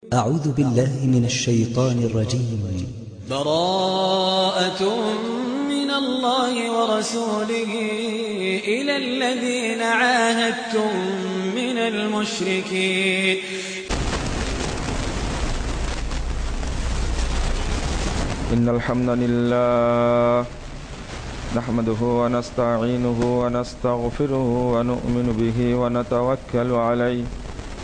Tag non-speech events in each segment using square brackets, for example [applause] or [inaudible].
أعوذ بالله من الشيطان الرجيم. براءة من الله ورسوله إلى الذين عاهدتم من المشركين. إن الحمد لله نحمده ونستعينه ونستغفره ونؤمن به ونتوكل عليه.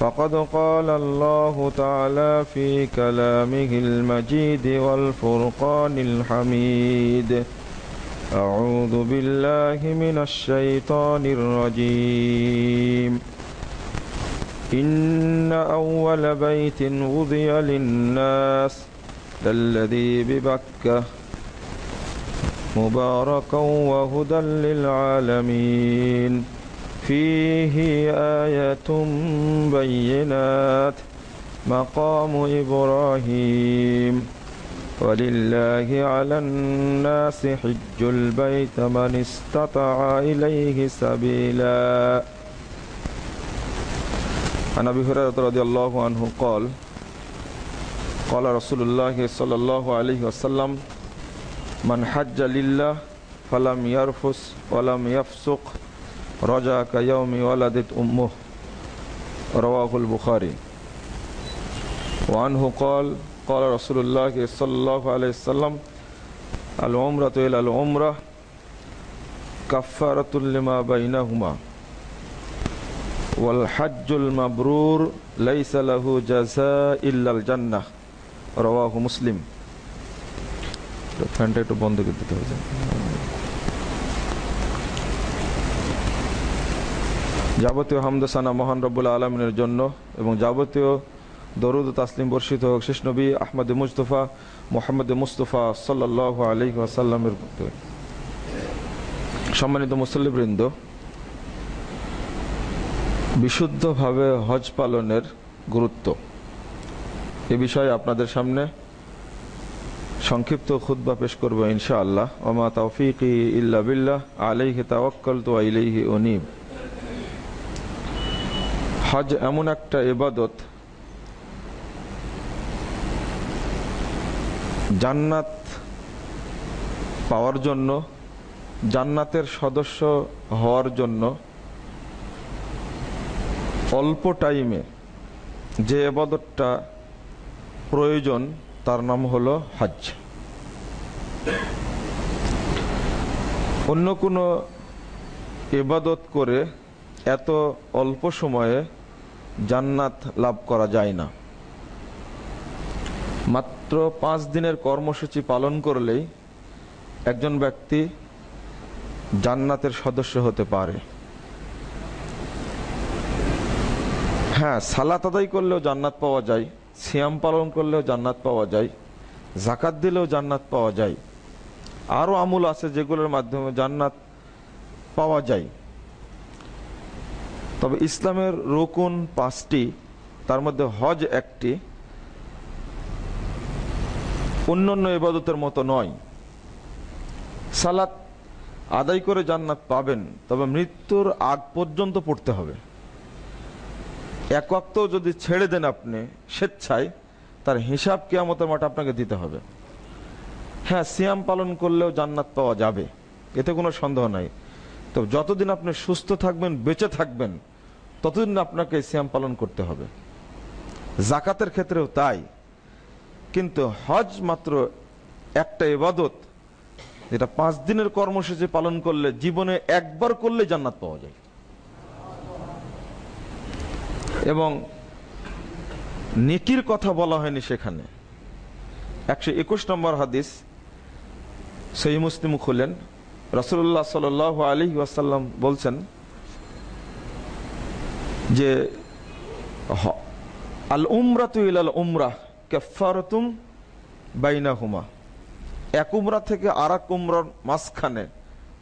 فقد قال الله تعالى في كلامه المجيد والفرقان الحميد. أعوذ بالله من الشيطان الرجيم. إن أول بيت وضي للناس للذي ببكة مباركا وهدى للعالمين. فيه آية بينات. مقام إبراهيم. ولله على الناس حج البيت من استطاع إليه سبيلا. عن أبي هريرة رضي الله عنه قال قال رسول الله صلى الله عليه وسلم من حج لله فلم يرفس ولم يفسق رجا کا یوم ولدت امه رواه البخاری وعنه قال قال رسول الله صلى الله عليه وسلم، العمرة إلى العمرة كفارة لما بينهما. والحج المبرور ليس له جزاء إلا الجنة. رواه مسلم. تو ٹھنڈے تو بند کر دیتے ہو جائے যাবতীয় হামদসানা মহান রব্বুল আলমিনের জন্য এবং যাবতীয় দরুদ তাসলিম বর্ষিত হোক। শেষ নবী আহমদ মুস্তফা মোহাম্মদ মুস্তফা সাল্লাহ আলহি আসাল্লামের সম্মানিত মুসল্লিবৃন্দ, বিশুদ্ধভাবে হজ পালনের গুরুত্ব। এ বিষয়ে আপনাদের সামনে সংক্ষিপ্ত খুদ্া পেশ করব ইনশাআল্লাহ। ওমা তৌফিক ইল্লা বিল্লাহ, আলাইহি তাওয়াক্কাল তো আইলাইহি অনিব হজ এমন একটা এবাদত জান্নাত পাওয়ার জন্য, জান্নাতের সদস্য হওয়ার জন্য অল্প টাইমে যে এবাদতটা প্রয়োজন, তার নাম হলো হজ। অন্য কোনো এবাদত করে এত অল্প সময়ে জান্নাত লাভ করা যায় না। মাত্র পাঁচ দিনের কর্মসূচি পালন করলেই একজন ব্যক্তি জান্নাতের সদস্য হতে পারে। হ্যাঁ সালাত আদায় করলেও জান্নাত পাওয়া যায়, সিয়াম পালন করলেও জান্নাত পাওয়া যায় জাকাত দিলেও জান্নাত পাওয়া যায়। আরও আমুল আছে যেগুলোর মাধ্যমে জান্নাত পাওয়া যায়। তবে ইসলামের রকুন পাঁচটি, তার মধ্যে হজ একটি, অন্যান্য ইবাদতের মতো নয়। সালাত আদায় করে জান্নাত পাবেন, তবে মৃত্যুর আগ পর্যন্ত পড়তে হবে। এক অক্তও যদি ছেড়ে দেন আপনি স্বেচ্ছায়, তার হিসাব কেয়ামতের মাঠে আপনাকে দিতে হবে। হ্যাঁ সিয়াম পালন করলেও জান্নাত পাওয়া যাবে, এতে কোনো সন্দেহ নাই। তো যতদিন আপনি সুস্থ থাকবেন, বেঁচে থাকবেন ততদিন আপনাকে সিয়াম পালন করতে হবে। জাকাতের ক্ষেত্রেও তাই। কিন্তু হজ মাত্র একটা এবাদত যেটা পাঁচ দিনের কর্মসূচি পালন করলে জীবনে একবার করলে জান্নাত পাওয়া যায়। এবং নেকির কথা বলা হয়নি সেখানে। একশো একুশ নম্বর হাদিস সেই মুসলিম খুলেন। রসুল্লাহ সাল আলী ওয়াসাল্লাম বলছেন যে আল উমরা তু ইলাল উমরাহ কেফারতুম বাইনা হুমা এক উমরা থেকে আর এক উমরার মাঝখানে,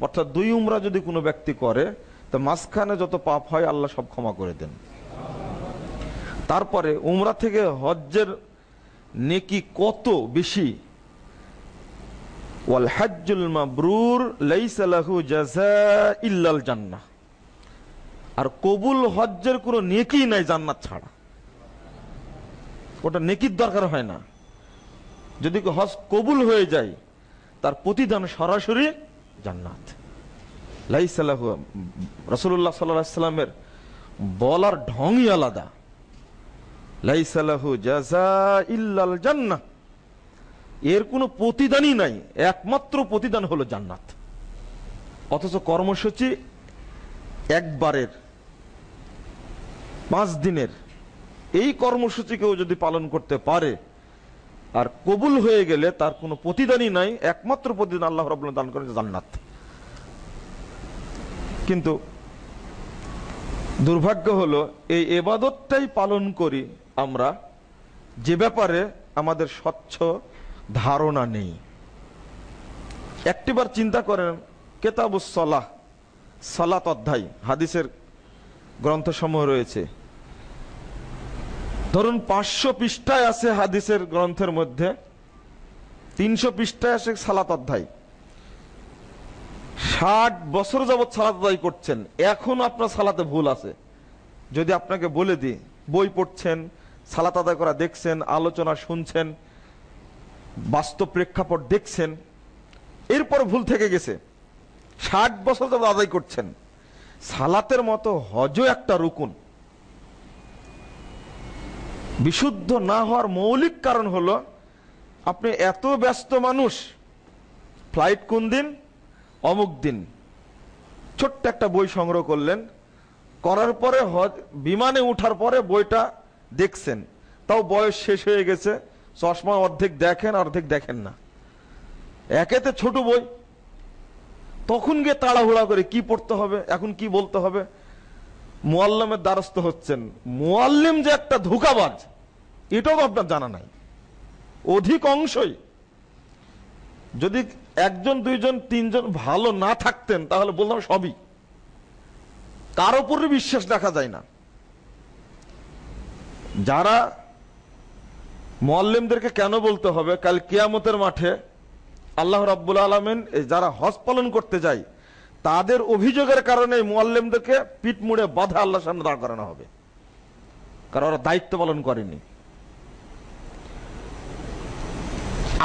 অর্থাৎ দুই উমরা যদি কোনো ব্যক্তি করে, তো মাঝখানে যত পাপ হয় আল্লাহ সব ক্ষমা করে দেন। তারপরে উমরা থেকে হজ্জের নেকি কত বেশি? ওয়াল হাজ্জুল মাবরুর লাইসা লাহু জাযা ইল্লাল জান্নাহ। আর কবুল হজ্জের কোনো নেকি নাই জান্নাত ছাড়া। ওটা নেকির দরকার হয় না। যদি হজ কবুল হয়ে যায়, তার প্রতিদান সরাসরি জান্নাত। লাইসালাহু রসুল্লাহ সাল্লামের বলার ঢংই আলাদা। লাইসালাহু জাজা জান্নাহ। এর কোনো প্রতিদানই নাই, একমাত্র প্রতিদান হলো জান্নাত। অথচ কর্মসূচি একবারের পাঁচ দিনের। এই কর্মসূচিকেও যদি পালন করতে পারে, আর কবুল হয়ে গেলে তার কোনো প্রতিদানই নাই, একমাত্র প্রতিদান আল্লাহ রবাহ দান করেন জান্নাত। কিন্তু দুর্ভাগ্য হলো, এই এবাদতটাই পালন করি আমরা, যে ব্যাপারে আমাদের স্বচ্ছ ধারণা নেই। একটিবার চিন্তা করেন, কেতাবুস সলাহ, সালাত অধ্যায়, হাদিসের গ্রন্থসমূহ রয়েছে। ধরুন পাঁচশো পৃষ্ঠায় আছে হাদিসের গ্রন্থের মধ্যে, তিনশো পৃষ্ঠায় আছে সালাত অধ্যায়। ষাট বছর যাবৎ সালাত আদায় করছেন, এখন আপনার সালাতে ভুল আছে। যদি আপনাকে বলে দিই, বই পড়ছেন, সালাত আদায় করা দেখছেন, আলোচনা শুনছেন, বাস্তব প্রেক্ষাপট দেখছেন, এরপর ভুল থেকে গেছে। ষাট বছর যাবৎ আদায় করছেন, সালাতের মতো হজও একটা রুকুন। বিশুদ্ধ না হওয়ার মৌলিক কারণ হলো, আপনি এত ব্যস্ত মানুষ ফ্লাইট কোন দিন? অমুক দিন। ছোট্ট একটা বই সংগ্রহ করলেন। করার পরে বিমানে উঠার পরে বইটা দেখছেন। তাও বয়স শেষ হয়ে গেছে, চশমা অর্ধেক দেখেন অর্ধেক দেখেন না। একেতে ছোট বই। তখন গিয়ে তাড়াহুড়া করে কি পড়তে হবে, এখন কি বলতে হবে? মোয়াল্লামের দ্বারস্থ হচ্ছেন। মোয়াল্লিম যে একটা ধোকাবাজ, এটাও আপনার জানা নাই। অধিক অংশই যদি একজন, দুইজন, তিনজন ভালো না থাকতেন, তাহলে বললাম সবই। কার উপরে বিশ্বাস দেখা যায় না। যারা মোয়াল্লিমদেরকে কেন বলতে হবে, কাল কিয়ামতের মাঠে আল্লাহ রাব্বুল আলমেন যারা হজ পালন করতে যায় তাদের অভিযোগের কারণে মোয়াল্লিমদেরকে পিঠ মুড়ে বাধা আল্লাহ সামনে দাঁড় করানো হবে। কারণ ওরা দায়িত্ব পালন করেনি।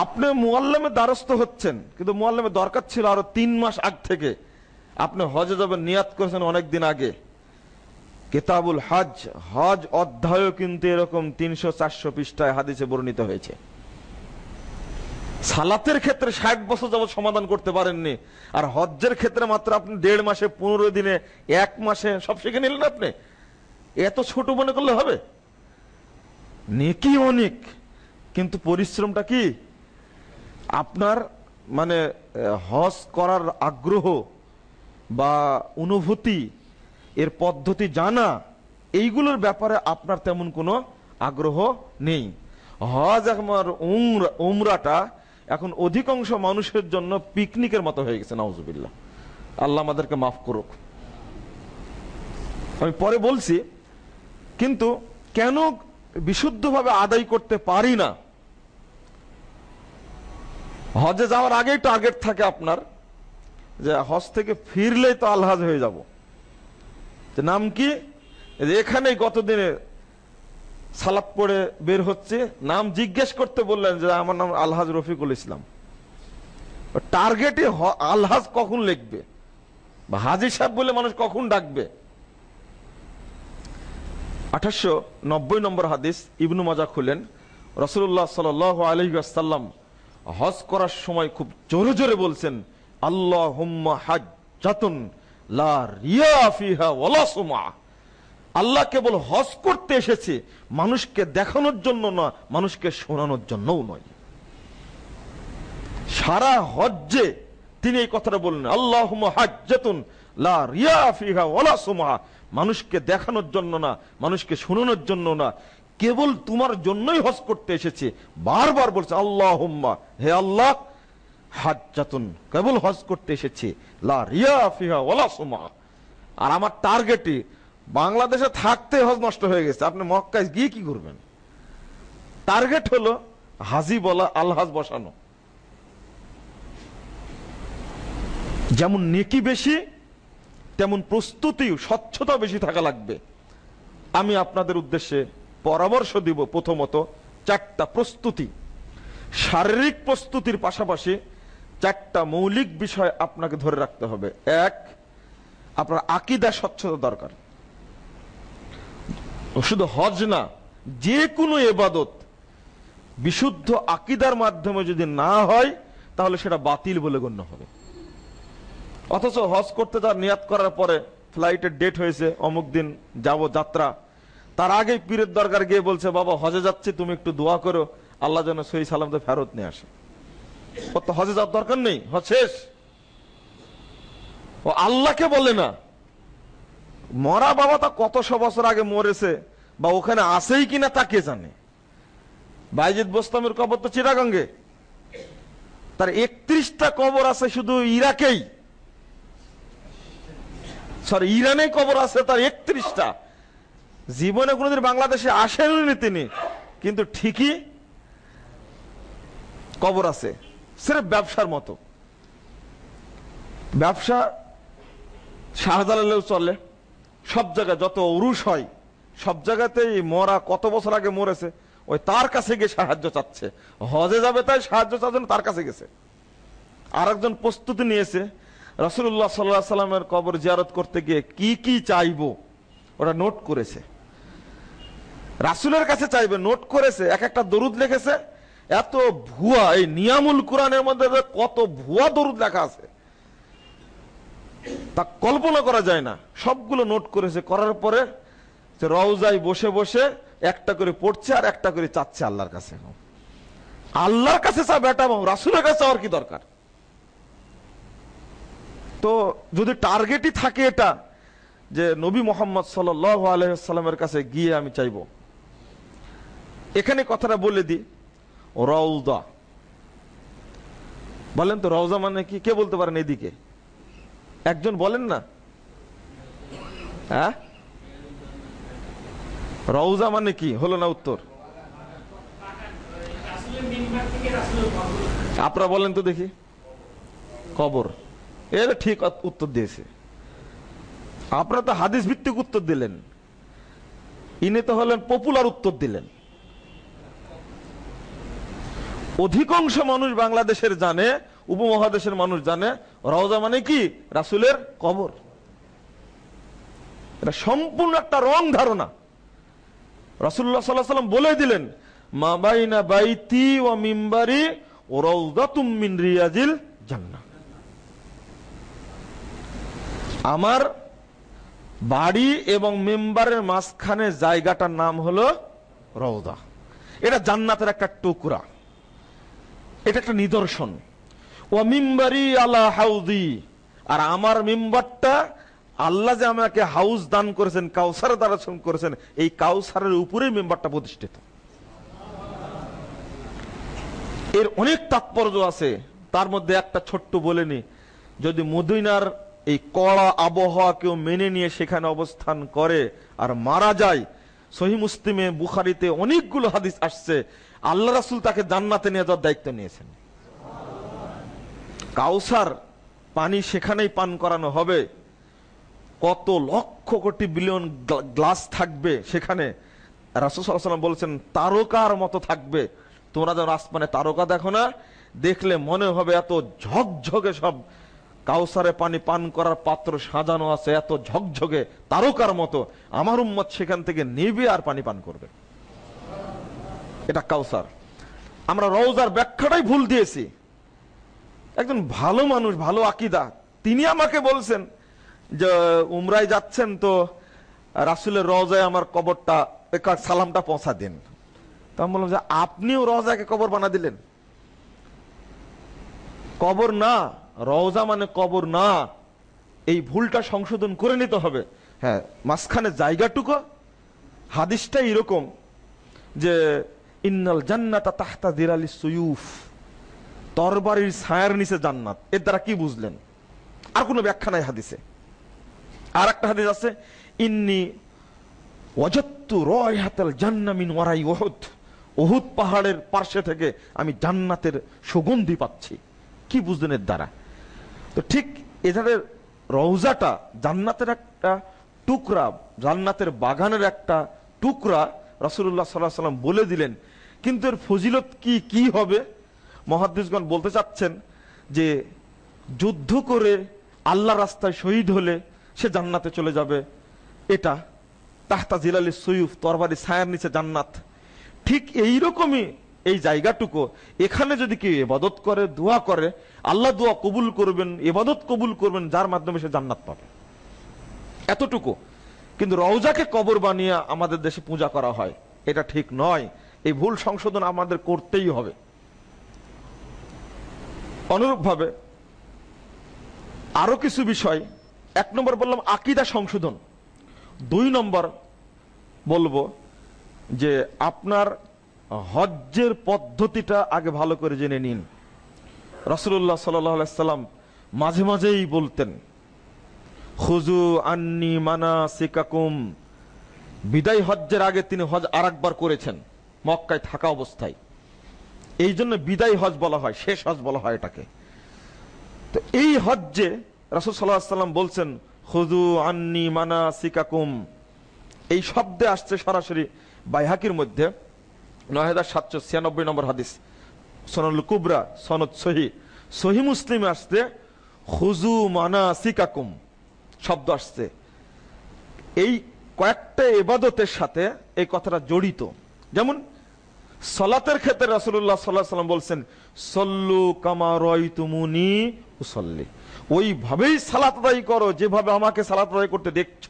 আপনি মোয়াল্লামের দ্বারস্থ হচ্ছেন, কিন্তু মোয়াল্লামের দরকার ছিল আরও তিন মাস আগ থেকে। আপনি হজে যাবেন, নিয়াত করেছেন অনেক দিন আগে। কেতাবুল হজ হজ অধ্যায়ও কিন্তু এরকম তিনশো চারশো পৃষ্ঠায় হাদিসে বর্ণিত হয়েছে। সালাতের ক্ষেত্রে ষাট বছর যাবত সমাধান করতে পারেননি। আর হজ্জের ক্ষেত্রে মাত্র আপনি দেড় মাসে, পনেরো দিনে, এক মাসে, সব শিখে নিলেন আপনি। এত ছোট মনে করলে হবে? নেকি অনেক। কিন্তু পরিশ্রমটা কি? আপনার মানে হজ করার আগ্রহ বা অনুভূতি, এর পদ্ধতি জানা, এইগুলোর ব্যাপারে আপনার তেমন কোনো আগ্রহ নেই। হজ আমার উমরা- উমরাটা এখন অধিকাংশ মানুষের জন্য পিকনিকের মতো হয়ে গেছে নওয়াজুবিল্লাহ আল্লাহ আমাদেরকে মাফ করুক। আমি পরে বলছি, কিন্তু কেন বিশুদ্ধভাবে আদায় করতে পারি না? হজে যাওয়ার আগেই টার্গেট থাকে আপনার, যে হজ থেকে ফিরলেই তো আলহাজ হয়ে যাব। যে নাম কি? এখানেই গতদিনে সালাত পড়ে বের হচ্ছে, নাম জিজ্ঞেস করতে বললেন যে, আমার নাম আলহাজ রফিকুল ইসলাম। টার্গেটে আলহাজ কখন লিখবে? বা হাজি সাহেব বলে মানুষ কখন ডাকবে? আঠাশশো নম্বর হাদিস, ইবনু মাজা খুলেন রসুল্লাহ সাল আলহিসাল্লাম হজ করার সময় খুব জোরে জোরে বলছেন আল্লাহ হাজ্জাতুন লা রিয়া ফিহা ওয়ালা সুমা আল্লাহ কেবল হজ করতে এসেছে, মানুষকে দেখানোর জন্য না, মানুষকে শোনানোর জন্যও নয়। সারা হজ্জে তিনি এই কথাটা বললেন আল্লাহ হাজ্জাতুন লা রিয়া ফিহা ওয়ালা সুমা মানুষকে দেখানোর জন্য না, মানুষকে শোনানোর জন্য না, কেবল তোমার জন্যই হজ করতে এসেছে। বারবার বলছে আল্লাহ হে আল্লাহ, হাজ্জাতুন, কেবল হজ করতে এসেছে, লা রিয়া ফিহা ওয়ালা সুমা আর আমার টার্গেটই বাংলাদেশে থাকতে হজ নষ্ট হয়ে গেছে। আপনি মক্কায় গিয়ে কি করবেন? টার্গেট হলো হাজি বলা আলহাজ বসানো। যেমন নেকি বেশি, তেমন প্রস্তুতি স্বচ্ছতা বেশি থাকা লাগবে। আমি আপনাদের উদ্দেশ্যে পরামর্শ দিব প্রথমত চারটা প্রস্তুতি। শারীরিক প্রস্তুতির পাশাপাশি চারটা মৌলিক বিষয় আপনাকে ধরে রাখতে হবে। এক, আপনার আকিদা স্বচ্ছতা দরকার। শুধু হজ না, যে কোনো এবাদত বিশুদ্ধ আকিদার মাধ্যমে যদি না হয়, তাহলে সেটা বাতিল বলে গণ্য হবে। অথচ হজ করতে তার নিয়াত করার পরে ফ্লাইটের ডেট হয়েছে, অমুক দিন যাব যাত্রা। তার আগে পীরের দরকার গিয়ে বলছে, বাবা, হজে যাচ্ছি, তুমি একটু দোয়া করো, আল্লাহ যেন সহি সালামতে ফেরত নিয়ে আসে। ও তো হজে যাওয়ার দরকার নেই, হজ শেষ। ও আল্লাহকে বলে না মরা বাবা তা কত কতশো বছর আগে মরেছে, বা ওখানে আসেই কিনা তা কে জানে? বাইজিদ বোস্তামের কবর তো চিরাগঙ্গে তার একত্রিশটা কবর আছে শুধু ইরাকেই। সরি ইরানে কবর আছে, তার একত্রিশটা। জীবনে কোনোদিন বাংলাদেশে আসেননি তিনি, কিন্তু ঠিকই কবর আছে সেটা ব্যবসার মতো। ব্যবসা শাহজালালেও চলে। সব জায়গায় যত উরুষ হয়, সব জায়গাতেই মরা কত বছর আগে মরেছে, ওই তার কাছে গিয়ে সাহায্য চাচ্ছে। হজে যাবে তাই সাহায্য চাচ্ছেন তার কাছে গেছে। আর একজন প্রস্তুতি নিয়েছে রসুল্লাহ সাল্লাহ সাল্লামের কবর জিয়ারত করতে গিয়ে কি কি চাইব ওরা নোট করেছে। রাসুলের কাছে চাইবে, নোট করেছে, এক একটা দরুদ লিখেছে, এত ভুয়া, এই নিয়ামুল কোরআনের মধ্যে কত ভুয়া দরুদ লেখা আছে। তা কল্পনা করা যায় না। সবগুলো নোট করেছে, করার পরে যে রওজায় বসে বসে একটা করে পড়ছে আর একটা করে চাচ্ছে আল্লাহর কাছে। আল্লাহর কাছে চা বেটা রাসুলের কাছে আর কি দরকার? তো যদি টার্গেটই থাকে এটা, যে নবী মোহাম্মদ সাল আলহামের কাছে গিয়ে আমি চাইব। এখানে কথাটা বলে দি রৌদা বলেন তো রওজা মানে কি? কে বলতে পারেন এদিকে? একজন বলেন না। হ্যাঁ? রওজা মানে কি? হলো না উত্তর? আপনারা বলেন তো দেখি। কবর। এর ঠিক উত্তর দিয়েছে। আপনারা তো হাদিস ভিত্তিক উত্তর দিলেন। ইনি তো হলেন পপুলার উত্তর দিলেন। অধিকাংশ মানুষ বাংলাদেশের জানে, উপমহাদেশের মানুষ জানে রওজা মানে কি? রাসুলের কবর। এটা সম্পূর্ণ একটা রং ধারণা। রাসুল্লাহ সাল্লাহ সাল্লাম বলে দিলেন, মা বাইনা বাইতি ও মিম্বারি ও রৌদা তুমিন রিয়াজিল জান্না আমার বাড়ি এবং মেম্বারের মাঝখানে জায়গাটার নাম হলো রৌদা এটা জান্নাতের একটা টুকরা। এটা একটা নিদর্শন। ও মিম্বারি আল্লাহ হাউদি। আর আমার মেম্বারটা আল্লাহ যে আমাকে হাউস দান করেছেন, কাউসার দ্বারা করেছেন, এই কাউসারের উপরেই মেম্বারটা প্রতিষ্ঠিত। এর অনেক তাৎপর্য আছে, তার মধ্যে একটা ছোট্ট বলেনি যদি মদিনার এই কড়া আবহাওয়া কেউ মেনে নিয়ে সেখানে অবস্থান করে আর মারা যায়, সহি মুসলিমে বুখারিতে অনেকগুলো হাদিস আসছে, আল্লাহ রাসুল তাকে জান্নাতে নিয়ে যাওয়ার দায়িত্ব নিয়েছেন। কাউসার পানি সেখানেই পান করানো হবে। কত লক্ষ কোটি বিলিয়ন গ্লাস থাকবে সেখানে। রাসুসাল্লাম বলছেন, তারকার মতো থাকবে। তোমরা যেন আসমানে তারকা দেখো না, দেখলে মনে হবে এত ঝকঝকে সব কাউসারে পানি পান করার পাত্র সাজানো আছে, এত ঝকঝকে তারকার মতো। আমার উম্মত সেখান থেকে নেবে আর পানি পান করবে। এটা কাউসার আমরা রওজার ব্যাখ্যাটাই ভুল দিয়েছি। একজন ভালো মানুষ, ভালো আকিদা। তিনি আমাকে বলছেন যে, উমরায় যাচ্ছেন তো রাসুলের রওজায় আমার কবরটা সালামটা পৌঁছা দিন। তো আমি বললাম যে, আপনিও রওজাকে কবর বানা দিলেন। কবর না, রওজা মানে কবর না। এই ভুলটা সংশোধন করে নিতে হবে। হ্যাঁ মাঝখানে জায়গাটুকু হাদিসটা এরকম যে, ইন্নাল জান্নাতা তাহতা দিরালি সুয়ুফ। তরবারির ছায়ার নিচে জান্নাত। এর দ্বারা কি বুঝলেন? আর কোনো ব্যাখ্যা নাই হাদিসে। আর একটা হাদিস আছে, ইন্নি ওয়াজাত্তু রায়হাতাল জান্নামিন ওয়ারাই ওহুদ ওহুদ পাহাড়ের পার্শ্বে থেকে আমি জান্নাতের সুগন্ধি পাচ্ছি। কি বুঝলেন এর দ্বারা? তো ঠিক এধারের রওজাটা জান্নাতের একটা টুকরা, জান্নাতের বাগানের একটা টুকরা রাসূলুল্লাহ সাল্লাল্লাহু সাল্লাম বলে দিলেন। কিন্তু এর ফজিলত কি কি হবে? মহাদ্দেশগণ বলতে চাচ্ছেন যে যুদ্ধ করে আল্লাহ রাস্তায় শহীদ হলে সে জান্নাতে চলে যাবে। এটা তাহতা জিলালি সৈয়ুফ, তরবারি ছায়ার নিচে জান্নাত। ঠিক এই রকমই এই জায়গাটুকু। এখানে যদি কেউ এবাদত করে, দোয়া করে, আল্লাহ দোয়া কবুল করবেন এবাদত কবুল করবেন, যার মাধ্যমে সে জান্নাত পাবে। এতটুকু। কিন্তু রওজাকে কবর বানিয়ে আমাদের দেশে পূজা করা হয়, এটা ঠিক নয়। এই ভুল সংশোধন আমাদের করতেই হবে। অনুরূপভাবে আরও কিছু বিষয়। এক নম্বর বললাম আকিদা সংশোধন। দুই নম্বর বলব যে আপনার হজ্জের পদ্ধতিটা আগে ভালো করে জেনে নিন। রসুল্লাহ সাল্লাম মাঝে মাঝেই বলতেন খুজু আন্নি মানা সিকাকুম বিদায় হজ্জের আগে তিনি হজ আর করেছেন, মক্কায় থাকা অবস্থায়। এই জন্য বিদায় হজ বলা হয়, শেষ হজ বলা হয় এটাকে। তো এই হজ্জে রাসুল সাল্লাম বলছেন হুজু আন্নি মানা সিকাকুম এই শব্দে আসছে সরাসরি বাইহাকির মধ্যে, নয় হাজার সাতশো ছিয়ানব্বই নম্বর হাদিস সনল কুবরা, সনদ সহি। সহি মুসলিমে আসছে হুজু মানা সিকাকুম শব্দ আসছে। এই কয়েকটা এবাদতের সাথে এই কথাটা জড়িত। যেমন সলাতের ক্ষেত্রে রাসুল্লাহ সাল্লাহ সাল্লাম বলছেন, সল্লু কামা রয় তুমুনি উসল্লি। ওইভাবেই সালাত করো, যেভাবে আমাকে সালাত আদায় করতে দেখছ।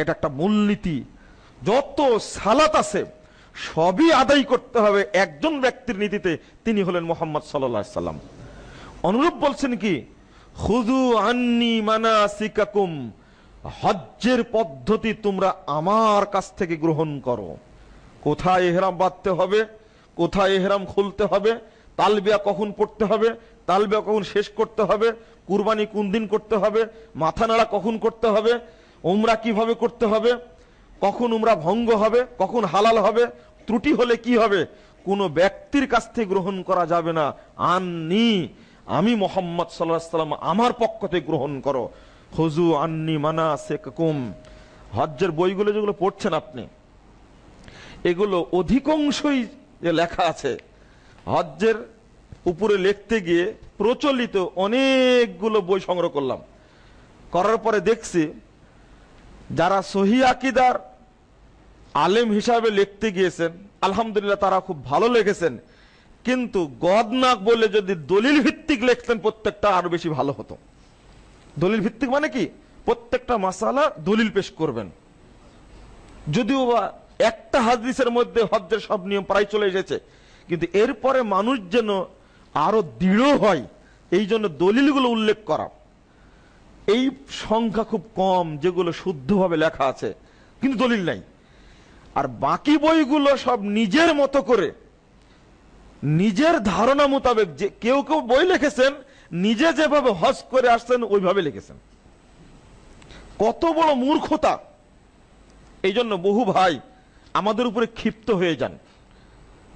এটা একটা মূলনীতি। যত সালাত আছে, সবই আদায় করতে হবে একজন ব্যক্তির নীতিতে, তিনি হলেন মোহাম্মদ সাল্লাম অনুরূপ বলছেন কি খুদু আন্নি মানা সিকাকুম হজ্জের পদ্ধতি তোমরা আমার কাছ থেকে গ্রহণ করো। কোথায় এহরাম বাঁধতে হবে? কোথায় এহরাম খুলতে হবে? তালবিয়া কখন পড়তে হবে? তালবিয়া কখন শেষ করতে হবে? কুরবানি কোন দিন করতে হবে? মাথা নাড়া কখন করতে হবে? উমরা কীভাবে করতে হবে? কখন উমরা ভঙ্গ হবে? কখন হালাল হবে? ত্রুটি হলে কি হবে? কোন ব্যক্তির কাছ থেকে গ্রহণ করা যাবে না। আননি, আমি মোহাম্মদ সাল্লাহ সাল্লাম, আমার পক্ষ থেকে গ্রহণ করো। হজু আন্নি মানা সেকুম হজ্জের বইগুলো যেগুলো পড়ছেন আপনি এগুলো অধিকাংশই যে লেখা আছে। হজ্জের উপরে লিখতে গিয়ে প্রচলিত অনেকগুলো বই সংগ্রহ করলাম। করার পরে দেখছি, যারা সহি আকিদার আলেম হিসাবে লিখতে গিয়েছেন, আলহামদুলিল্লাহ তারা খুব ভালো লিখেছেন। কিন্তু গদনাক বলে যদি দলিল ভিত্তিক লিখতেন, প্রত্যেকটা আরও বেশি ভালো হতো। দলিল ভিত্তিক মানে কি? প্রত্যেকটা মাসালা দলিল পেশ করবেন। যদিও বা একটা হাদিসের মধ্যে হজ্জের সব নিয়ম প্রায় চলে এসেছে। কিন্তু এরপরে মানুষ যেন আরও দৃঢ় হয়, এই জন্য দলিলগুলো উল্লেখ করা। এই সংখ্যা খুব কম যেগুলো শুদ্ধভাবে লেখা আছে, কিন্তু দলিল নাই। আর বাকি বইগুলো সব নিজের মতো করে, নিজের ধারণা মোতাবেক যে কেউ কেউ বই লিখেছেন, নিজে যেভাবে হজ করে আসছেন, ওইভাবে লিখেছেন। কত বড় মূর্খতা। এই জন্য বহু ভাই আমাদের উপরে ক্ষিপ্ত হয়ে যান।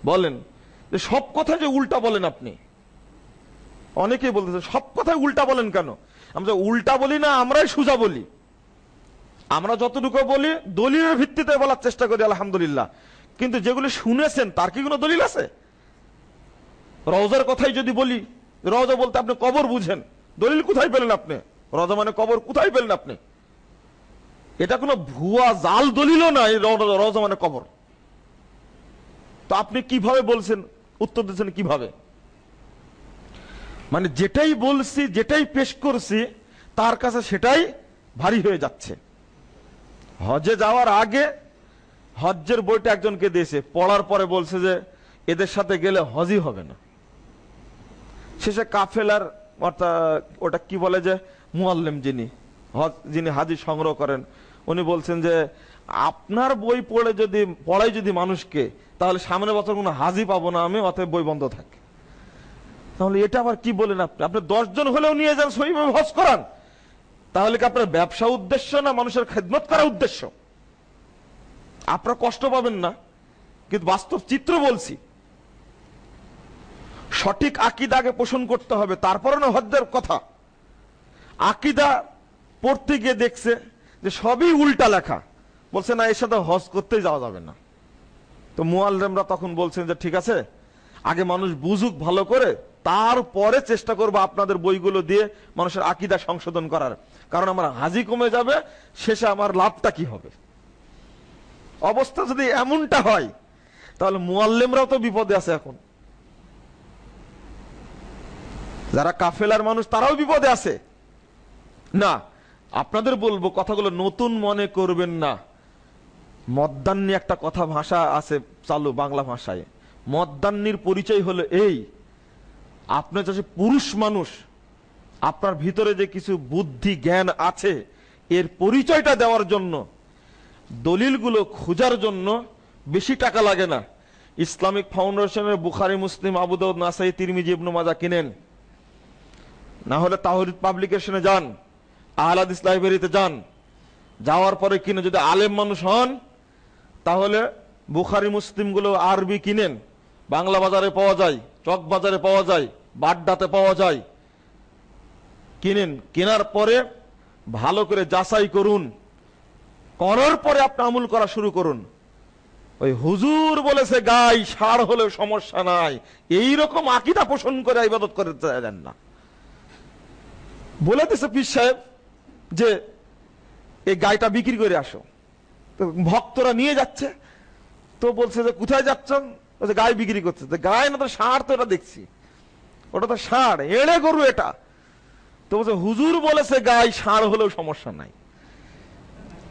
বলেন, যে সব কথা যে উল্টা বলেন আপনি। অনেকেই বলতেছে, সব কথাই উল্টা বলেন কেন? আমরা উল্টা বলি না, আমরাই সোজা বলি। আমরা যতটুকু বলি, দলিলের ভিত্তিতে বলার চেষ্টা করি, আলহামদুলিল্লাহ। কিন্তু যেগুলি শুনেছেন, তার কি কোনো দলিল আছে? রওজার কথাই যদি বলি, রওজা বলতে আপনি কবর বুঝেন। দলিল কোথায় পেলেন আপনি? রজা মানে কবর কোথায় পেলেন আপনি? এটা কোনো ভুয়া জাল দলিলও নাই রওজা মানে কবর। তো আপনি কীভাবে বলছেন, উত্তর দিচ্ছেন কীভাবে? মানে যেটাই বলছি, যেটাই পেশ করছি, তার কাছে সেটাই ভারী হয়ে যাচ্ছে। হজে যাওয়ার আগে হজ্জের বইটা একজনকে দিয়েছে, পড়ার পরে বলছে যে এদের সাথে গেলে হজই হবে না। শেষে কাফেলার, অর্থাৎ ওটা কি বলে যে মুয়াল্লেম যিনি, হজ, যিনি হাজি সংগ্রহ করেন উনি বলছেন যে, আপনার বই পড়ে যদি, পড়াই যদি মানুষকে, তাহলে সামনে বছর কোনো হাজি পাবো না আমি, অতএব বই বন্ধ থাকে। তাহলে এটা আবার কি বলেন আপনি? আপনি দশজন হলেও নিয়ে যান সহিভাবে হজ করান। তাহলে কি আপনার ব্যবসা উদ্দেশ্য না মানুষের খেদমত করা উদ্দেশ্য? আপনারা কষ্ট পাবেন না, কিন্তু বাস্তব চিত্র বলছি। সঠিক আকিদাকে পোষণ করতে হবে, তারপরে না হজ্জের কথা। আকিদা পড়তে গিয়ে দেখছে যে সবই উল্টা লেখা। বলছে, না, এর সাথে হজ করতে যাওয়া যাবে না। তো মুয়াল্লেমরা তখন বলছেন যে, ঠিক আছে, আগে মানুষ বুঝুক ভালো করে, তারপরে চেষ্টা করব আপনাদের বইগুলো দিয়ে মানুষের আকিদা সংশোধন করার। কারণ আমার হাজি কমে যাবে, শেষে আমার লাভটা কি হবে? অবস্থা যদি এমনটা হয়, তাহলে মুয়াল্লেমরাও তো বিপদে আছে এখন। যারা কাফেলার মানুষ, তারাও বিপদে আছে। না আপনাদের বলব, কথাগুলো নতুন মনে করবেন না। মদ্দান্নি একটা কথা ভাষা আছে চালু বাংলা ভাষায়। মদ্দান্নির পরিচয় হলো এই আপনার যে পুরুষ মানুষ, আপনার ভিতরে যে কিছু বুদ্ধি, জ্ঞান আছে, এর পরিচয়টা দেওয়ার জন্য, দলিলগুলো খোঁজার জন্য বেশি টাকা লাগে না। ইসলামিক ফাউন্ডেশনের বুখারি, মুসলিম, আবুদাউদ, নাসাই, তিরমিজি, ইবনু মাজা কিনেন। না হলে তাহরিদ পাবলিকেশনে যান। আহলাদিস লাইব্রেরিতে যান, যাওয়ার পরে কিনে যদি আলেম মানুষ হন, তাহলে বুখারি, মুসলিমগুলো আরবি কিনেন। বাংলা বাজারে পাওয়া যায়, চক বাজারে পাওয়া যায়, বাড্ডাতে পাওয়া যায়। কিনেন, কেনার পরে ভালো করে যাচাই করুন। করার পরে আপনি আমল করা শুরু করুন। ওই হুজুর বলেছে, গাই, সার হলেও সমস্যা নাই। এই রকম আকিদা পোষণ করে ইবাদত করে দেন না। বলে দিছে পীর সাহেব যে এই গাইটা বিক্রি করে আসো। তো ভক্তরা নিয়ে যাচ্ছে। তো বলছে যে, কোথায় যাচ্ছ? বলছে গাই বিক্রি করছে গায়ে না, তো ষাঁড় তো এটা দেখছি। ওটা তো ষাঁড় এড়ে গরু এটা। তো বলছে, হুজুর বলেছে গায়ে ষাঁড় হলেও সমস্যা নাই।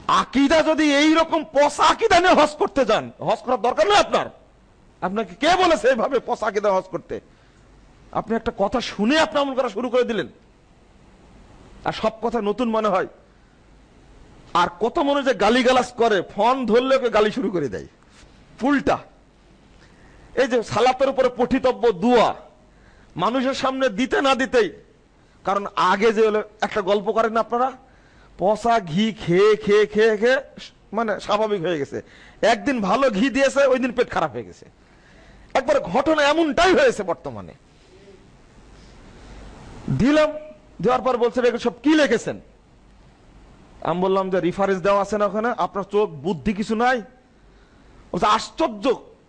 আকিদা যদি এই রকম পশা আকিদা নিয়ে হজ করতে যান, হজ করার দরকার নেই আপনার। আপনাকে কে বলেছে এইভাবে পশা আকিদা হজ করতে? আপনি একটা কথা শুনে আপনি আমল করা শুরু করে দিলেন। আর সব কথা নতুন মনে হয়। আর কত মনে যে গালি গালাস করে, ফোন ধরলে ওকে গালি শুরু করে দেয়। ফুলটা এই যে সালাতের উপরে পঠিতব্য দুয়া, মানুষের সামনে দিতে না দিতেই। কারণ আগে যে একটা গল্প করেন আপনারা? পচা ঘি খেয়ে খেয়ে খেয়ে খেয়ে মানে স্বাভাবিক হয়ে গেছে। একদিন ভালো ঘি দিয়েছে, ওই দিন পেট খারাপ হয়ে গেছে। একবার ঘটনা এমনটাই হয়েছে বর্তমানে। দিলাম দেওয়ার পর বলছে সব কি লিখেছেন? আমি বললাম যে, রিফারেন্স দেওয়া আছে না ওখানে? আপনার চোখ, বুদ্ধি কিছু নাই? আশ্চর্য!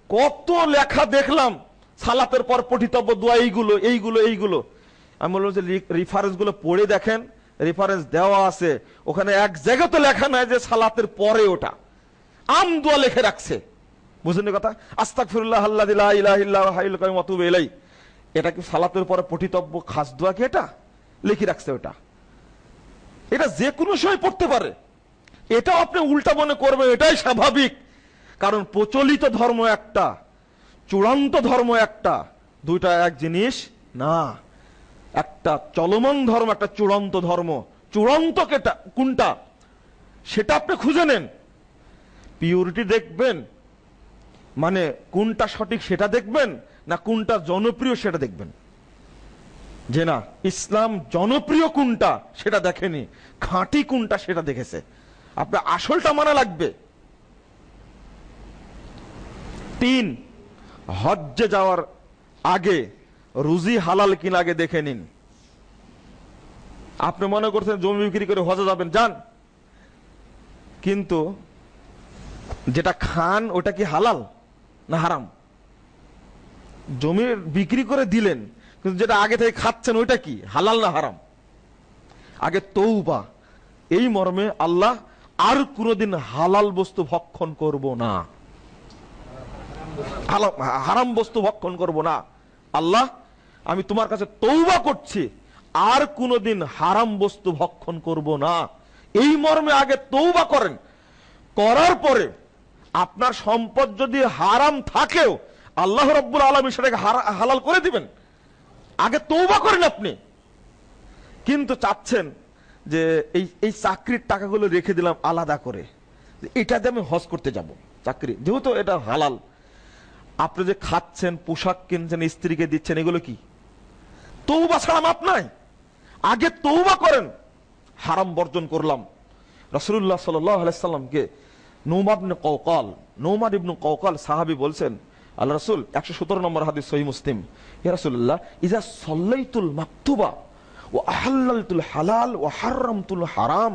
কত লেখা দেখলাম, সালাতের পর পঠিতব্য দোয়া, এইগুলো এইগুলো এইগুলো। আমি বললাম যে রিফারেন্সগুলো পড়ে দেখেন, রেফারেন্স দেওয়া আছে। ওখানে এক জায়গা তো লেখা নাই যে, সালাতের পরে ওটা। আম দোয়া লেখে রাখছে। বুঝলেন কথা? আস্তাক ফিরুল্লাহ আল্লাহ এটা কি সালাতের পরে পঠিতব্য খাস দোয়া কি এটা? লিখে রাখছে ওটা। এটা যে কোনো সময় পড়তে পারে। এটাও আপনি উল্টা মনে করবেন, এটাই স্বাভাবিক। কারণ প্রচলিত ধর্ম একটা, চূড়ান্ত ধর্ম একটা, দুইটা এক জিনিস না। একটা চলমান ধর্ম, একটা চূড়ান্ত ধর্ম। চূড়ান্ত কেটা, কোনটা? সেটা আপনি খুঁজে নেন। পিউরিটি দেখবেন। মানে কোনটা সঠিক সেটা দেখবেন, না কোনটা জনপ্রিয় সেটা দেখবেন। যে না, ইসলাম জনপ্রিয় কোনটা সেটা দেখেনি, খাঁটি কোনটা সেটা দেখেছে। আপনার আসলটা মানা লাগবে। তিন, হজ্জে যাওয়ার আগে রুজি হালাল কিনা আগে দেখে নিন। আপনি মনে করছেন জমি বিক্রি করে হজে যাবেন, যান। কিন্তু যেটা খান ওটা কি হালাল না হারাম? জমি বিক্রি করে দিলেন কিন্তু যেটা আগে থেকে খাচ্ছেন ওইটা কি? হালাল না হারাম? আগে তৌবা এই মর্মে আল্লাহ আর কোনোদিন হালাল বস্তু ভক্ষণ করব না। হারাম বস্তু ভক্ষণ করব না। আল্লাহ, আমি তোমার কাছে তৌবা করছি, আর কোনোদিন হারাম বস্তু ভক্ষণ করব না। এই মর্মে আগে তৌবা করেন। করার পরে আপনার সম্পদ যদি হারাম থাকেও, আল্লাহ রব্বুল আলমী সেটাকে হালাল করে দিবেন। আগে তৌবা করেন আপনি। কিন্তু চাচ্ছেন যে এই এই চাকরির টাকাগুলো রেখে দিলাম আলাদা করে। যে এটাতে আমি হজ করতে যাব, চাকরি। যেহেতু এটা হালাল। আপনি যে খাচ্ছেন, পোশাক কিনছেন, স্ত্রীকে দিচ্ছেন, এগুলো কি? তৌবা ছাড়া মাপ নাই। আগে তৌবা করেন। হারাম বর্জন করলাম। রসুল্লাহ সাল্লামকে নৌমাবনে কৌকাল নৌমার ইবনু কৌকাল সাহাবি বলছেন আল্লাহ রসুল একশো সতেরো নম্বর হাদিস সহি মুসলিম। ইয়া রাসূলুল্লাহ ইজা সল্লাইতুল মাকতুবা ও আহাল্লালতুল হালাল ও হারামতুল হারাম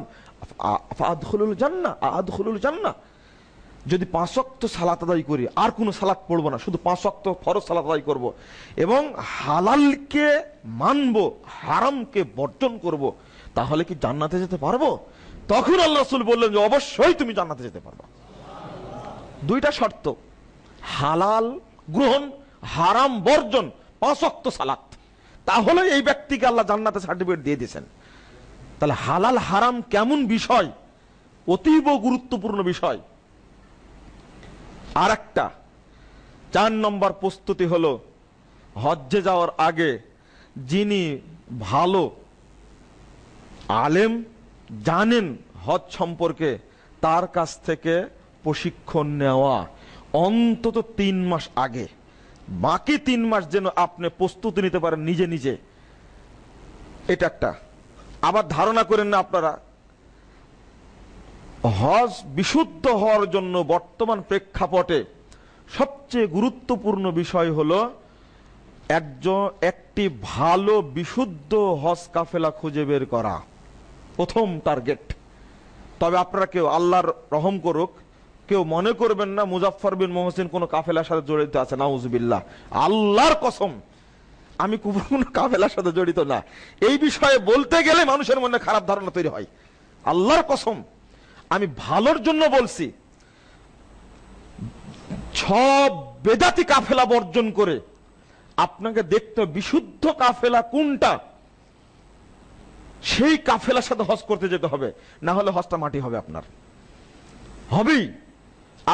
আদখুলুল জান্নাহ আদখুলুল জান্নাহ যদি পাঁচ অক্ত সালাত আদায় করি, আর কোনো সালাত পড়ব না, শুধু পাঁচ অক্ত ফরজ সালাত আদায় করব এবং হালালকে মানব, হারামকে বর্জন করব, তাহলে কি জান্নাতে যেতে পারব? তখন আল্লাহ রসুল বললেন যে, অবশ্যই তুমি জান্নাতে যেতে পারবা। দুইটা শর্ত। হালাল গ্রহণ, হারাম বর্জন অক্ত সালাত। তাহলে এই ব্যক্তিকে আল্লাহ জান্নাতে সার্টিফিকেট দিয়ে দিয়েছেন। তাহলে হালাল হারাম কেমন বিষয়? অতীব গুরুত্বপূর্ণ বিষয়। আর একটা চার নম্বর প্রস্তুতি হলো, হজ্জে যাওয়ার আগে যিনি ভালো আলেম, জানেন হজ সম্পর্কে, তার কাছ থেকে প্রশিক্ষণ নেওয়া। অন্তত তিন মাস আগে, বাকি তিন মাস যেন আপনি প্রস্তুতি নিতে পারেন নিজে নিজে। এটা একটা। আবার ধারণা করেন না আপনারা, হজ বিশুদ্ধ হওয়ার জন্য বর্তমান প্রেক্ষাপটে সবচেয়ে গুরুত্বপূর্ণ বিষয় হলো একজন, একটি ভালো, বিশুদ্ধ হজ কাফেলা খুঁজে বের করা। প্রথম টার্গেট তবে আপনারা কেউ আল্লাহর রহম করুক কেউ মনে করবেন না মুজাফর বিন মোহসিন কোন কাফেলার সাথে জড়িত আছে, নাউজবিল্লাহ। আল্লাহর কসম, আমি কোনো কাফেলার সাথে জড়িত না। এই বিষয়ে বলতে গেলে মানুষের মনে খারাপ ধারণা তৈরি হয়। আল্লাহর কসম, আমি ভালোর জন্য বলছি, সব বেদাতি কাফেলা বর্জন করে আপনাকে দেখতে বিশুদ্ধ কাফেলা কোনটা? সেই কাফেলার সাথে হজ করতে যেতে হবে। না হলে হজটা মাটি হবে আপনার। হবেই।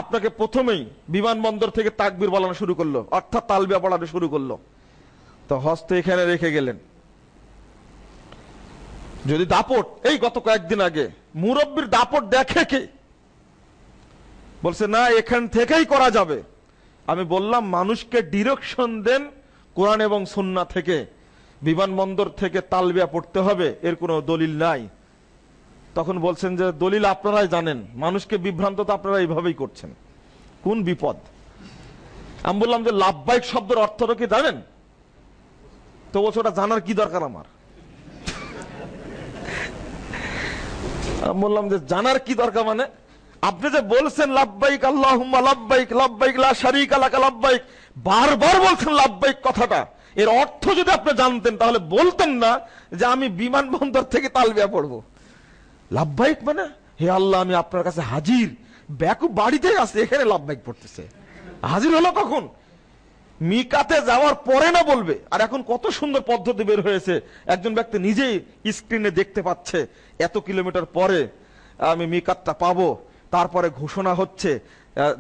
আপনাকে প্রথমেই বিমানবন্দর থেকে তাকবির বলানো শুরু করল, অর্থাৎ তালবিয়া পড়ানো শুরু করল। তো হজ তো এখানে রেখে গেলেন। যদি দাপট, এই গত কয়েকদিন আগে, মুরব্বীর দাপট দেখে কে? বলছে, না, এখান থেকেই করা যাবে। আমি বললাম, মানুষকে ডিরেকশন দেন কোরআন এবং সুন্না থেকে। বিমানবন্দর থেকে তালবিয়া পড়তে হবে, এর কোনো দলিল নাই। তখন বলছেন যে, দলিল আপনারাই জানেন। মানুষকে বিভ্রান্ত তো আপনারা এইভাবেই করছেন। কোন বিপদ? আমি বললাম যে, লাভবাহিক শব্দের অর্থটা কি জানেন? তো বলছে, ওটা জানার কি দরকার আমার? আমি বললাম যে, জানার কি দরকার মানে? আপনি যে বলছেন লাভবাইক আল্লাহ লাভবাইক লাভবাইক লা শারিক আলাকা লাভবাইক বারবার বলছেন লাভবাইক কথাটা। এর অর্থ যদি আপনি জানতেন, তাহলে বলতেন না যে, আমি বিমানবন্দর থেকে তালবিয়া পড়ব। লাভবাহিক মানে? হে আল্লাহ, আমি আপনার কাছে হাজির। ব্যাকু বাড়িতে আছে, এখানে লাভবাহিক পড়তেছে। হাজির হলো কখন? মিকাতে যাওয়ার পরে না বলবে? আর এখন কত সুন্দর পদ্ধতি বের হয়েছে। একজন ব্যক্তি নিজেই স্ক্রিনে দেখতে পাচ্ছে এত কিলোমিটার পরে। আমি মিকাতটা পাবো। তারপরে ঘোষণা হচ্ছে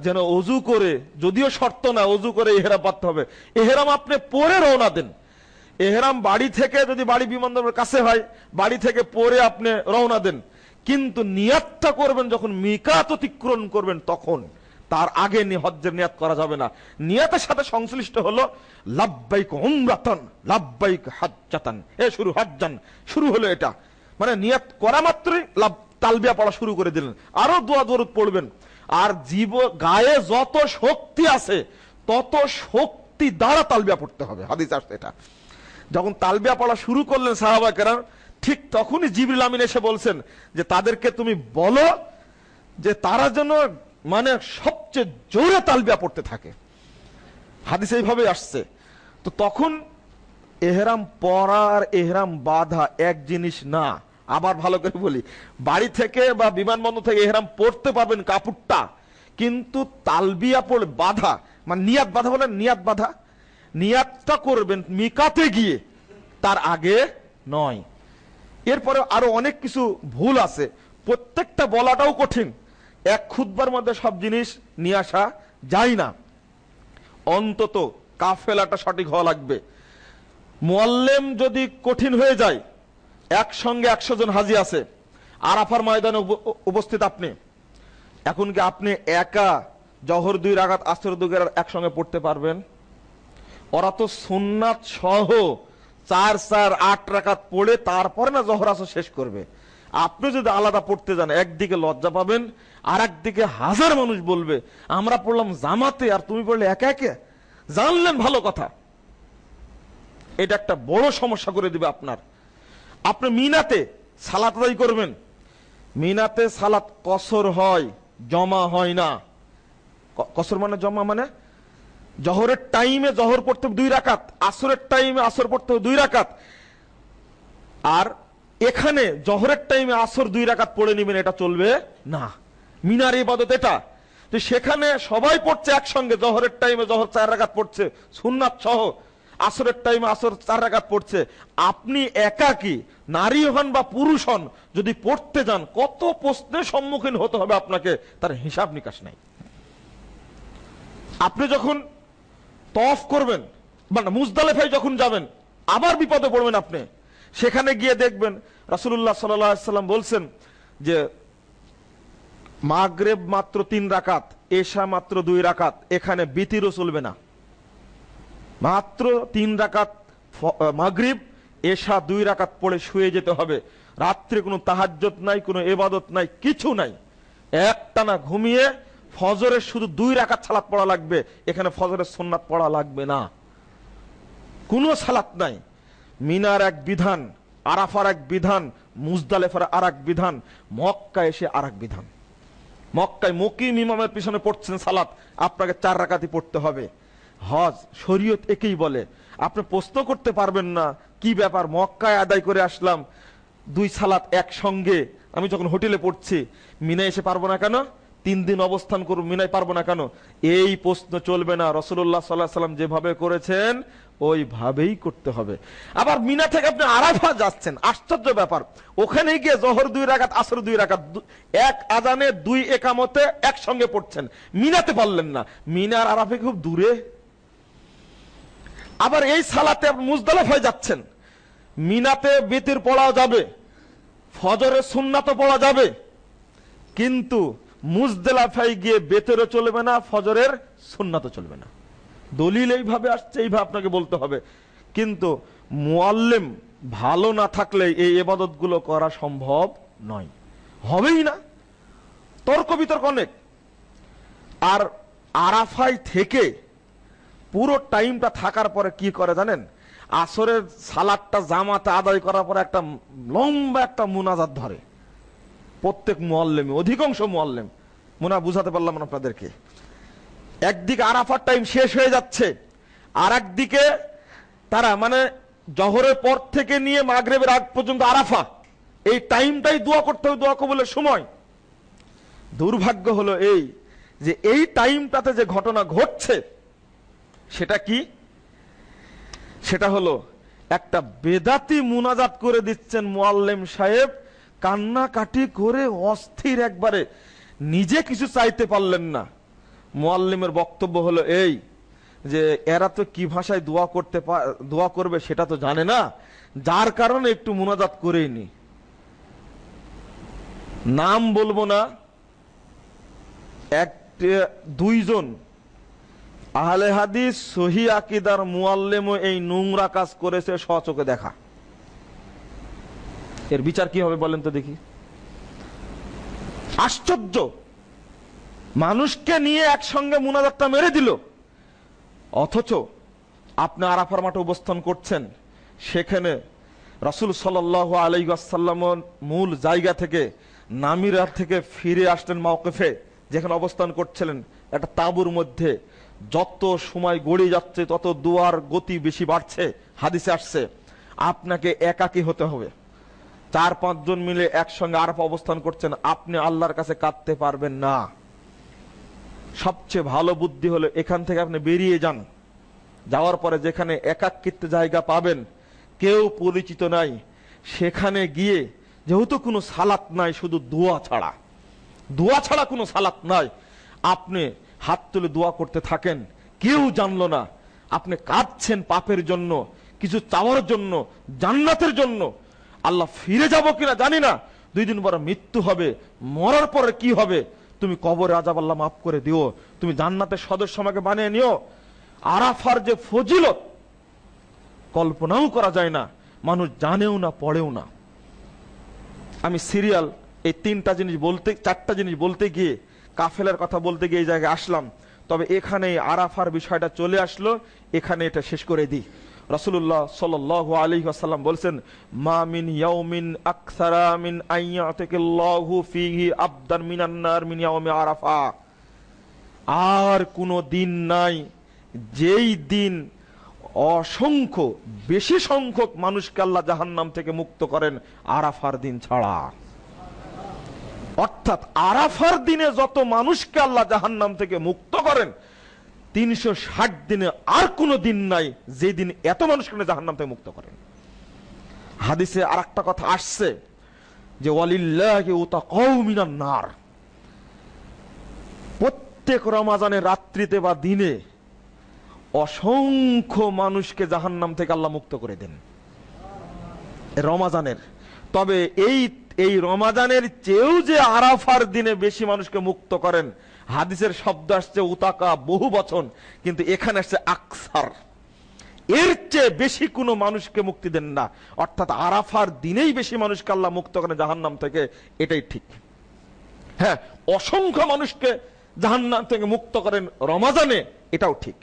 যেন অজু করে, যদিও শর্ত না, অজু করে এহেরাম পাততে হবে। এহেরাম আপনি পরে রওনা দেন। এহেরাম বাড়ি থেকে যদি বাড়ি বিমানবন্দরের কাছে হয়, বাড়ি থেকে পরে আপনি রওনা দেন। কিন্তু নিয়াতটা করবেন যখন, মিকাত অতিক্রম করবেন তখন, তার আগে হজ্জের নিয়াত করা যাবে না। নিয়াতের সাথে সংশ্লিষ্ট হলো লাভবাইক উমরাতান লাভবাইক হাজ্জাতান। এ শুরু, হজ্জান। শুরু হলো এটা। মানে নিয়াত করা মাত্রই লাভ তালবিয়া পড়া শুরু করে দিলেন। আরও দোয়া দরুদ পড়বেন। আর জীব, গায়ে যত শক্তি আছে, তত শক্তি দ্বারা তালবিয়া পড়তে হবে। হাদিস আসছে এটা। যখন তালবিয়া পড়া শুরু করলেন সাহাবাকেরা ঠিক তখনই জিবরিল আমিন এসে বলছেন যে তাদেরকে তুমি বলো যে তারা যেন মানে সবচেয়ে জোরে তালবিয়া পড়তে থাকে। হাদিস এইভাবে আসছে। তো তখন এহরাম পরার এহরাম বাধা এক জিনিস না। আবার ভালো করে বলি, বাড়ি থেকে বা বিমানবন্দর থেকে এহরাম পড়তে পারবেন কাপড়টা, কিন্তু তালবিয়া পড়ে বাধা মানে নিয়াত বাধা বলেন নিয়াত বাধা, নিয়াতটা করবেন মিকাতে গিয়ে, তার আগে নয়। এরপরে আরও অনেক কিছু ভুল আছে। প্রত্যেকটা বলাটাও কঠিন। এক খুদবার মধ্যে সব জিনিস নিয়ে আসা যায় না। অন্তত কাফেলাটা সঠিক হওয়া লাগবে। মোয়াল্লেম যদি কঠিন হয়ে যায়, একসঙ্গে একশো জন হাজি আছে। আরাফার ময়দানে উপ- উপস্থিত আপনি। এখন কি আপনি একা জহর দুই রাগাত আসর দুগের একসঙ্গে পড়তে পারবেন? ওরা তো সুন্নাত সহ চার চার, আট রাকাত পড়ে তারপরে না জহর শেষ করবে। আপনি যদি আলাদা পড়তে যান, একদিকে লজ্জা পাবেন আর একদিকে হাজার মানুষ বলবে, আমরা পড়লাম জামাতে আর তুমি পড়লে একা একে? জানলেন ভালো কথা। এটা একটা বড় সমস্যা করে দিবে আপনার। আপনি মিনাতে সালাত করবেন। মিনাতে সালাত কসর হয়, জমা হয় না। কসর মানে জমা মানে? জহরের টাইমে জহর পড়তে দুই রাকাত, আসরের টাইমে আসর পড়তে দুই রাকাত। আর এখানে জহরের টাইমে আসর দুই রাকাত পড়ে নেবেন, এটা চলবে না। মিনার ইবাদত এটা। তো সেখানে সবাই পড়ছে একসঙ্গে, জহরের টাইমে জহর চার রাকাত পড়ছে, সুন্নাত সহ। আসরের টাইমে আসর চার রাকাত পড়ছে। আপনি একাকি, নারী হন বা পুরুষ হন, যদি পড়তে যান, কত প্রশ্নের সম্মুখীন হতে হবে আপনাকে, তার হিসাব নিকাশ নাই। আপনি যখন তফ করবেন। মানে মুজদালেফায় যখন যাবেন, আবার বিপদে পড়বেন আপনি। সেখানে গিয়ে দেখবেন রাসুল্লাহ সাল্লাম বলছেন যে, মাগরেব মাত্র তিন রাকাত, এশা মাত্র দুই রাকাত, এখানে বিতিরও চলবে না। মাত্র তিন রাকাত মাগরিব, এশা দুই রাকাত পড়ে শুয়ে যেতে হবে। রাত্রে কোনো তাহাজ্জত নাই, কোনো এবাদত নাই, কিছু নাই। একটানা ঘুমিয়ে ফজরের শুধু দুই রাকাত সালাত পড়া লাগবে, এখানে ফজরের সোননাথ পড়া লাগবে না। কোনো সালাত নাই। মিনার এক বিধান, আরাফার এক বিধান, মুজদালেফার আর এক বিধান মক্কা এসে আর এক বিধান। মক্কায় মকিম ইমামের পিছনে পড়ছেন সালাত, আপনাকে চার রাকাতি পড়তে হবে। হজ, শরীয়ত একেই বলে। আপনি প্রশ্ন করতে পারবেন না, কি ব্যাপার, মক্কায় আদায় করে আসলাম, দুই সালাত একসঙ্গে, আমি যখন হোটেলে পড়ছি, মিনায় এসে পারব না কেন? তিন দিন অবস্থান করব মিনায় পারব না কেন? এই প্রশ্ন চলবে না। রসুল্লাহ সাল্লাহ সাল্লাম যেভাবে করেছেন, ওইভাবেই করতে হবে। আবার মিনা থেকে আপনি আরাফা যাচ্ছেন। আশ্চর্য ব্যাপার। ওখানে গিয়ে জহর দুই রাকাত, আসর দুই রাকাত, দু- এক আজানে দুই একামতে একসঙ্গে পড়ছেন। মিনাতে পারলেন না। মিনার আরাফে খুব দূরে। আবার এই সালাতে মুজদালাফ হয়ে যাচ্ছেন। মিনাতে বেতের পড়া যাবে। ফজরের সুন্নাতও পড়া যাবে। কিন্তু মুজদেলাফাই গিয়ে বেতেরও চলবে না, ফজরের সুন্নাতও চলবে না। দলিল এইভাবে আসছে, এইভাবে আপনাকে বলতে হবে। কিন্তু মুয়াল্লেম ভালো না থাকলে এই এবাদতগুলো করা সম্ভব নয়। হবেই না। তর্ক বিতর্ক অনেক। আর আরাফাই থেকে পুরো টাইমটা থাকার পরে কি করে জানেন? আসরের সালাদটা জামাতে আদায় করার পরে একটা লম্বা একটা মুনাজাত ধরে। প্রত্যেক মোয়াল্লেমে, অধিকাংশ মোয়াল্লেম। মুনা বুঝাতে পারলাম আপনাদেরকে। একদিকে আরাফার টাইম শেষ হয়ে যাচ্ছে আর একদিকে তারা মানে জহরের পর থেকে নিয়ে মাগরেবের আগ পর্যন্ত আরাফা। এই টাইমটাই দোয়া করতে হবে, দোয়া কবলের সময়। দুর্ভাগ্য হলো এই যে এই টাইমটাতে যে ঘটনা ঘটছে, সেটা কি? সেটা হলো একটা বেদাতি মুনাজাত করে দিচ্ছেন মোয়াল্লেম সাহেব কান্নাকাটি করে অস্থির একবারে। নিজে কিছু চাইতে পারলেন না। মোয়াল্লিমের বক্তব্য হলো এই যে, এরা তো কি ভাষায় দোয়া করতে দোয়া করবে সেটা তো জানে না। যার কারণে একটু মুনাজাত করেই নি। নাম বলব না। এক, দুইজন। আহলে হাদিস সহি আকিদার এই নোংরা কাজ করেছে সচোখে দেখা। এর বিচার কি হবে বলেন তো দেখি। আশ্চর্য! মানুষকে নিয়ে একসঙ্গে মুনাজাতটা মেরে দিল। অথচ আপনি আরাফার মাঠে অবস্থান করছেন, সেখানে রাসুল সাল আলাইসাল্লাম মূল জায়গা থেকে নামিরার থেকে ফিরে আসলেন মাওকেফে, যেখানে অবস্থান করছিলেন একটা তাঁবুর মধ্যে। যত সময় গড়িয়ে যাচ্ছে, তত দুয়ার গতি বেশি বাড়ছে। হাদিসে আসছে, আপনাকে একাকী হতে হবে। চার পাঁচজন মিলে একসঙ্গে আরাফা অবস্থান করছেন, আপনি আল্লাহর কাছে কাঁদতে পারবেন না। সবচেয়ে ভালো বুদ্ধি হলো এখান থেকে আপনি বেরিয়ে যান। যাওয়ার পরে যেখানে একাকিত্ব জায়গা পাবেন, কেউ পরিচিত নাই। সেখানে গিয়ে যেহেতু কোনো সালাত নাই, শুধু দোয়া ছাড়া। দোয়া ছাড়া কোনো সালাত নাই। আপনি হাত তুলে দোয়া করতে থাকেন, কেউ জানলো না। আপনি কাঁদছেন পাপের জন্য, কিছু চাওয়ার জন্য, জান্নাতের জন্য। আল্লাহ ফিরে যাব কিনা জানি না। দুই দিন পরে মৃত্যু হবে, মরার পরে কি হবে? তুমি কবরে আজাব আল্লাহ মাফ করে দিও। তুমি জান্নাতের সদস্য আমাকে বানিয়ে নিও। আরাফার যে ফজিলত, কল্পনাও করা যায় না। মানুষ জানেও না, পড়েও না। আমি সিরিয়াল, এই তিনটা জিনিস বলতে, চারটা জিনিস বলতে গিয়ে, কাফেলার কথা বলতে গিয়ে এই জায়গায় আসলাম। তবে এখানে আরাফার বিষয়টা চলে আসলো, এখানে এটা শেষ করে দিই। রসুল্লাহ সাল আলী আসাল্লাম বলছেন, মা মিন ইয়াউমিন আকসারা মিন আইয়াতিকিল্লাহু ফিহি আবদার মিনান্নার মিন আরাফা। আর কোনো দিন নাই যেই দিন অসংখ্য, বেশি সংখ্যক মানুষকে আল্লাহ জাহান্নাম থেকে মুক্ত করেন আরাফার দিন ছাড়া। অর্থাৎ আরাফার দিনে যত মানুষকে আল্লাহ জাহান্নাম থেকে মুক্ত করেন তিনশো ষাট দিনে আর কোনো দিন নাই যে দিন এত মানুষকে জাহান্নাম থেকে মুক্ত করেন। হাদিসে আর একটা কথা আসছে যে নার। প্রত্যেক রমাজানের রাত্রিতে বা দিনে অসংখ্য মানুষকে জাহান্নাম থেকে আল্লাহ মুক্ত করে দেন। রমাজানের। তবে এই এই রমাজানের চেয়েও যে আরাফার দিনে বেশি মানুষকে মুক্ত করেন হাদিসের শব্দ আসছে উতাকা, বহু বচন, কিন্তু এখানে আসছে আকসার। এর চেয়ে বেশি কোনো মানুষকে মুক্তি দেন না। অর্থাৎ আরাফার দিনেই বেশি মানুষকে আল্লাহ মুক্ত করেন জাহান্নাম থেকে, এটাই ঠিক। হ্যাঁ অসংখ্য মানুষকে জাহান্নাম থেকে মুক্ত করেন রমাজানে, এটাও ঠিক।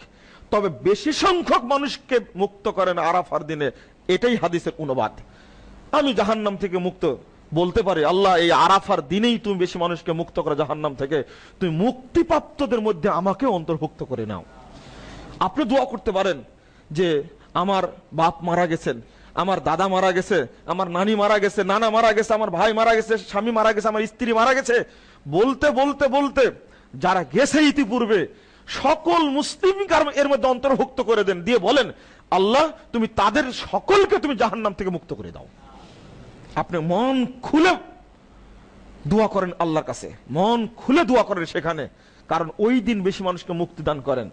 তবে বেশি সংখ্যক মানুষকে মুক্ত করেন আরাফার দিনে, এটাই হাদিসের অনুবাদ। আমি জাহান্নাম থেকে মুক্ত বলতে পারে, আল্লাহ, এই আরাফার দিনেই তুমি বেশি মানুষকে মুক্ত করে জাহান্নাম থেকে। তুমি মুক্তিপ্রাপ্তদের মধ্যে আমাকে অন্তর্ভুক্ত করে নাও। আপনি দোয়া করতে পারেন যে, আমার বাপ মারা গেছেন, আমার দাদা মারা গেছে, আমার নানি মারা গেছে, নানা মারা গেছে, আমার ভাই মারা গেছে, স্বামী মারা গেছে, আমার স্ত্রী মারা গেছে। বলতে বলতে বলতে, যারা গেছে ইতিপূর্বে, সকল মুসলিম এর মধ্যে অন্তর্ভুক্ত করে দেন। দিয়ে বলেন, আল্লাহ, তুমি তাদের সকলকে তুমি জাহান্নাম থেকে মুক্ত করে দাও। আপনি মন খুলে দোয়া করেন আল্লাহর কাছে। মন খুলে দোয়া করেন সেখানে। কারণ ওই দিন বেশি মানুষকে মুক্তি দান করেন।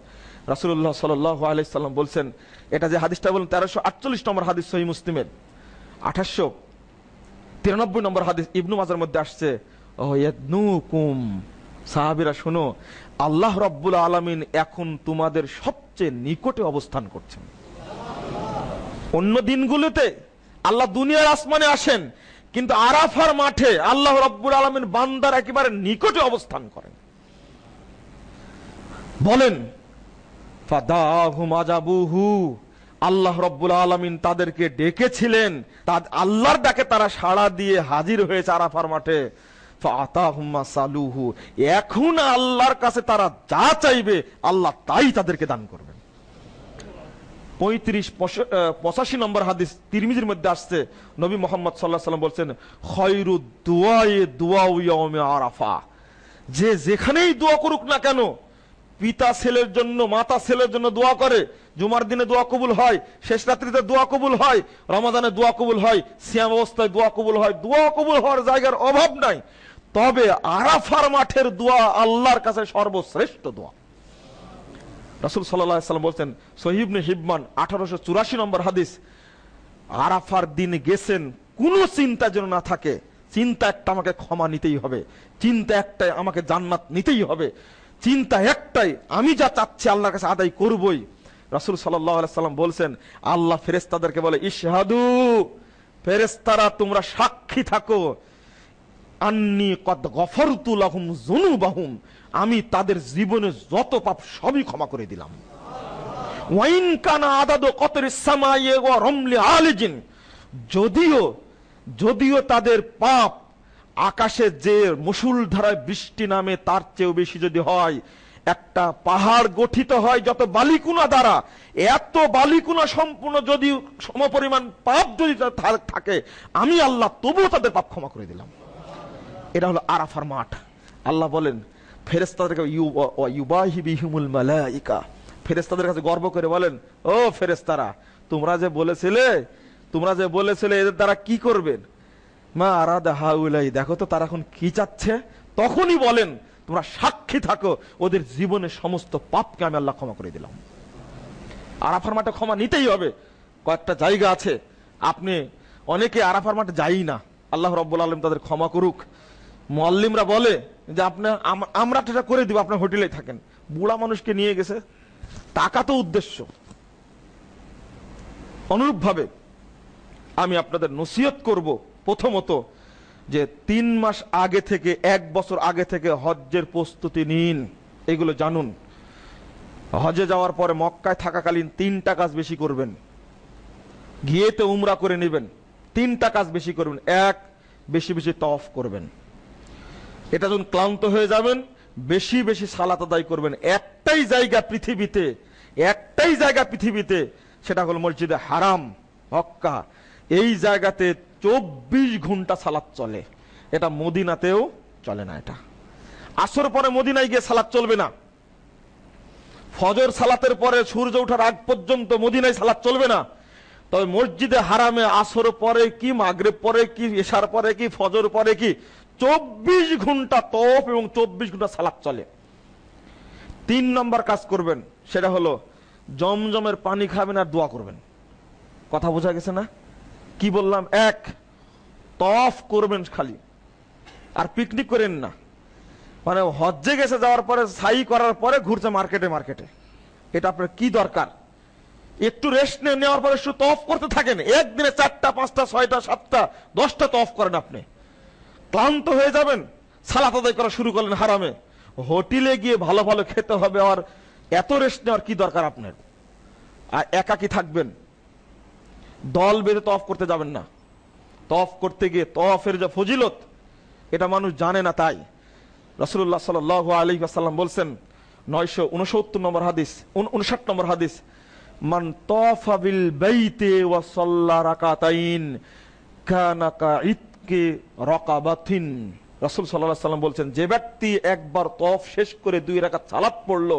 রাসুল্লাহ সাল্লাম বলছেন, এটা যে হাদিসটা বলেন, তেরোশো আটচল্লিশ নম্বর হাদিস সহি মুসলিমের। আঠাশশো তিরানব্বই নম্বর হাদিস ইবনু মাজার মধ্যে আসছে সাহাবিরা, শোনো, আল্লাহ রব্বুল আলমিন এখন তোমাদের সবচেয়ে নিকটে অবস্থান করছেন। অন্য দিনগুলোতে আল্লাহ দুনিয়ার আসমানে আসেন, কিন্তু আরাফার মাঠে আল্লাহ রব্বুল আলমিন বান্দার একেবারে নিকটে অবস্থান করেন। বলেন আল্লাহ রব্বুল আলমিন তাদেরকে ডেকেছিলেন আল্লাহর ডাকে তারা সাড়া দিয়ে হাজির হয়েছে আরাফার মাঠে। এখন আল্লাহর কাছে তারা যা চাইবে, আল্লাহ তাই তাদেরকে দান করবেন পঁয়ত্রিশ পঁচাশি নম্বর হাদিস তিরমিজির মধ্যে আসছে। নবী মোহাম্মদ সাল্লাহ সাল্লাম বলছেন, খয়রু দুয়ায়ে দুয়া আরাফা। যে যেখানেই দোয়া করুক না কেন, পিতা ছেলের জন্য, মাতা ছেলের জন্য দোয়া করে। জুমার দিনে দোয়া কবুল হয়, শেষ রাত্রিতে দোয়া কবুল হয়, রমাদানে দোয়া কবুল হয়, সিয়াম অবস্থায় দোয়া কবুল হয়। দোয়া কবুল হওয়ার জায়গার অভাব নাই। তবে আরাফার মাঠের দোয়া আল্লাহর কাছে সর্বশ্রেষ্ঠ দোয়া। রাসুল সাল্লাম বলছেন সহিবনে হিবমান, আঠারোশো চুরাশি নম্বর হাদিস, আরাফার দিন গেছেন, কোন চিন্তা যেন না থাকে, চিন্তা একটা আমাকে ক্ষমা নিতেই হবে, চিন্তা একটাই আমাকে জান্নাত নিতেই হবে, চিন্তা একটাই, আমি যা চাচ্ছি আল্লাহর কাছে আদায় করবই। রাসুল সাল্লাম বলছেন, আল্লাহ ফেরেস্তাদেরকে বলে, ইশহাদু ফেরেস্তারা তোমরা সাক্ষী থাকো আন্নি কদ গফরতুলাহুম জুনুবাহুম আমি তাদের জীবনে যত পাপ সবই ক্ষমা করে দিলাম। ওয়াইন কানা আদাদু কতর সামায়ে ওয়া রমলি আলিজিন। যদিও যদিও তাদের পাপ আকাশে যে মুসুল ধারায় বৃষ্টি নামে তার চেয়েও বেশি যদি হয়, একটা পাহাড় গঠিত হয় যত বালিকুনা দ্বারা, এত বালিকুনা সম্পূর্ণ যদি সমপরিমাণ পাপ যদি থাকে, আমি আল্লাহ তবুও তাদের পাপ ক্ষমা করে দিলাম। এটা হলো আরাফার মাঠ। আল্লাহ বলেন ফেরেস্তাদেরকে ইউবাহি বিহিমুল মালাইকা। ফেরেস্তাদের কাছে গর্ব করে বলেন, ও ফেরেস্তারা তোমরা যে বলেছিলে, তোমরা যে বলেছিলে, এদের দ্বারা কি করবেন? মা আরাদা হাউলাই, দেখো তো তারা এখন কি চাচ্ছে? তখনই বলেন, তোমরা সাক্ষী থাকো, ওদের জীবনের সমস্ত পাপকে আমি আল্লাহ ক্ষমা করে দিলাম। আরাফার মাঠে ক্ষমা নিতেই হবে। কয়েকটা জায়গা আছে। আপনি অনেকে আরাফার মাঠে যাই না। আল্লাহ রব্বুল আলম তাদের ক্ষমা করুক। মোয়াল্লিমরা বলে যে আপনার আমরা সেটা করে দিব, আপনার হোটেলে থাকেন। বুড়া মানুষকে নিয়ে গেছে। টাকা তো উদ্দেশ্য। অনুরূপভাবে আমি আপনাদের নসিহত করব প্রথমত যে তিন মাস আগে থেকে, এক বছর আগে থেকে হজ্জের প্রস্তুতি নিন। এগুলো জানুন। হজে যাওয়ার পরে মক্কায় থাকাকালীন তিনটা কাজ বেশি করবেন। গিয়ে তো উমরা করে নেবেন। তিনটা কাজ বেশি করবেন। এক, বেশি বেশি তফ করবেন। এটা যখন ক্লান্ত হয়ে যাবেন, বেশি বেশি সালাত আদায় করবেন। একটাই জায়গা পৃথিবীতে, একটাই জায়গা পৃথিবীতে, সেটা হলো মসজিদে হারাম হক্কা এই জায়গাতে চব্বিশ ঘণ্টা সালাত চলে। এটা মদিনাতেও চলে না এটা। আসর পরে মদিনায় গিয়ে সালাত চলবে না। ফজর সালাতের পরে সূর্য ওঠার আগ পর্যন্ত মদিনায় সালাত চলবে না। তবে মসজিদে হারামে আসর পরে কি, মাগরেব পরে কি, এশার পরে কি, ফজর পরে কি, চব্বিশ ঘণ্টা তপ এবং চব্বিশ ঘণ্টা সালাত চলে। তিন নম্বর কাজ করবেন, সেটা হলো জমজমের পানি খাবেন আর দোয়া করবেন। কথা বোঝা গেছে না? কি বললাম? এক তফ করবেন খালি। আর পিকনিক করেন না। মানে হজ্জে গেছে যাওয়ার পরে সাই করার পরে ঘুরছে মার্কেটে মার্কেটে। এটা আপনার কি দরকার? একটু রেস্ট নেওয়ার পরে শুধু তফ করতে থাকেন। একদিনে চারটা, পাঁচটা, ছয়টা, সাতটা, দশটা তফ করেন আপনি। ক্লান্ত হয়ে যাবেন, সালাত আদায় করা শুরু করলেন হারামে। হোটেলে গিয়ে ভালো ভালো খেতে হবে আর এত রেস্ট নেওয়ার কি দরকার আপনার? আর একাকি থাকবেন? দল বেঁধে তফ করতে যাবেন না। তফ করতে গিয়ে তফের যে ফজিলত, এটা মানুষ জানে না তাই। রসুল্লাহ সাল আলী আসাল্লাম বলছেন, নয়শো উনসত্তর নম্বর হাদিস উনষাট নম্বর হাদিস মান তফা বিল বাইতে ওয়া সাল্লা রাকাতাইন কানা কাইতকে রাকাবাতিন। রাসূল আলাইহি সাল্লাম বলছেন, যে ব্যক্তি একবার তফ শেষ করে দুই রাকাত সালাত পড়ল,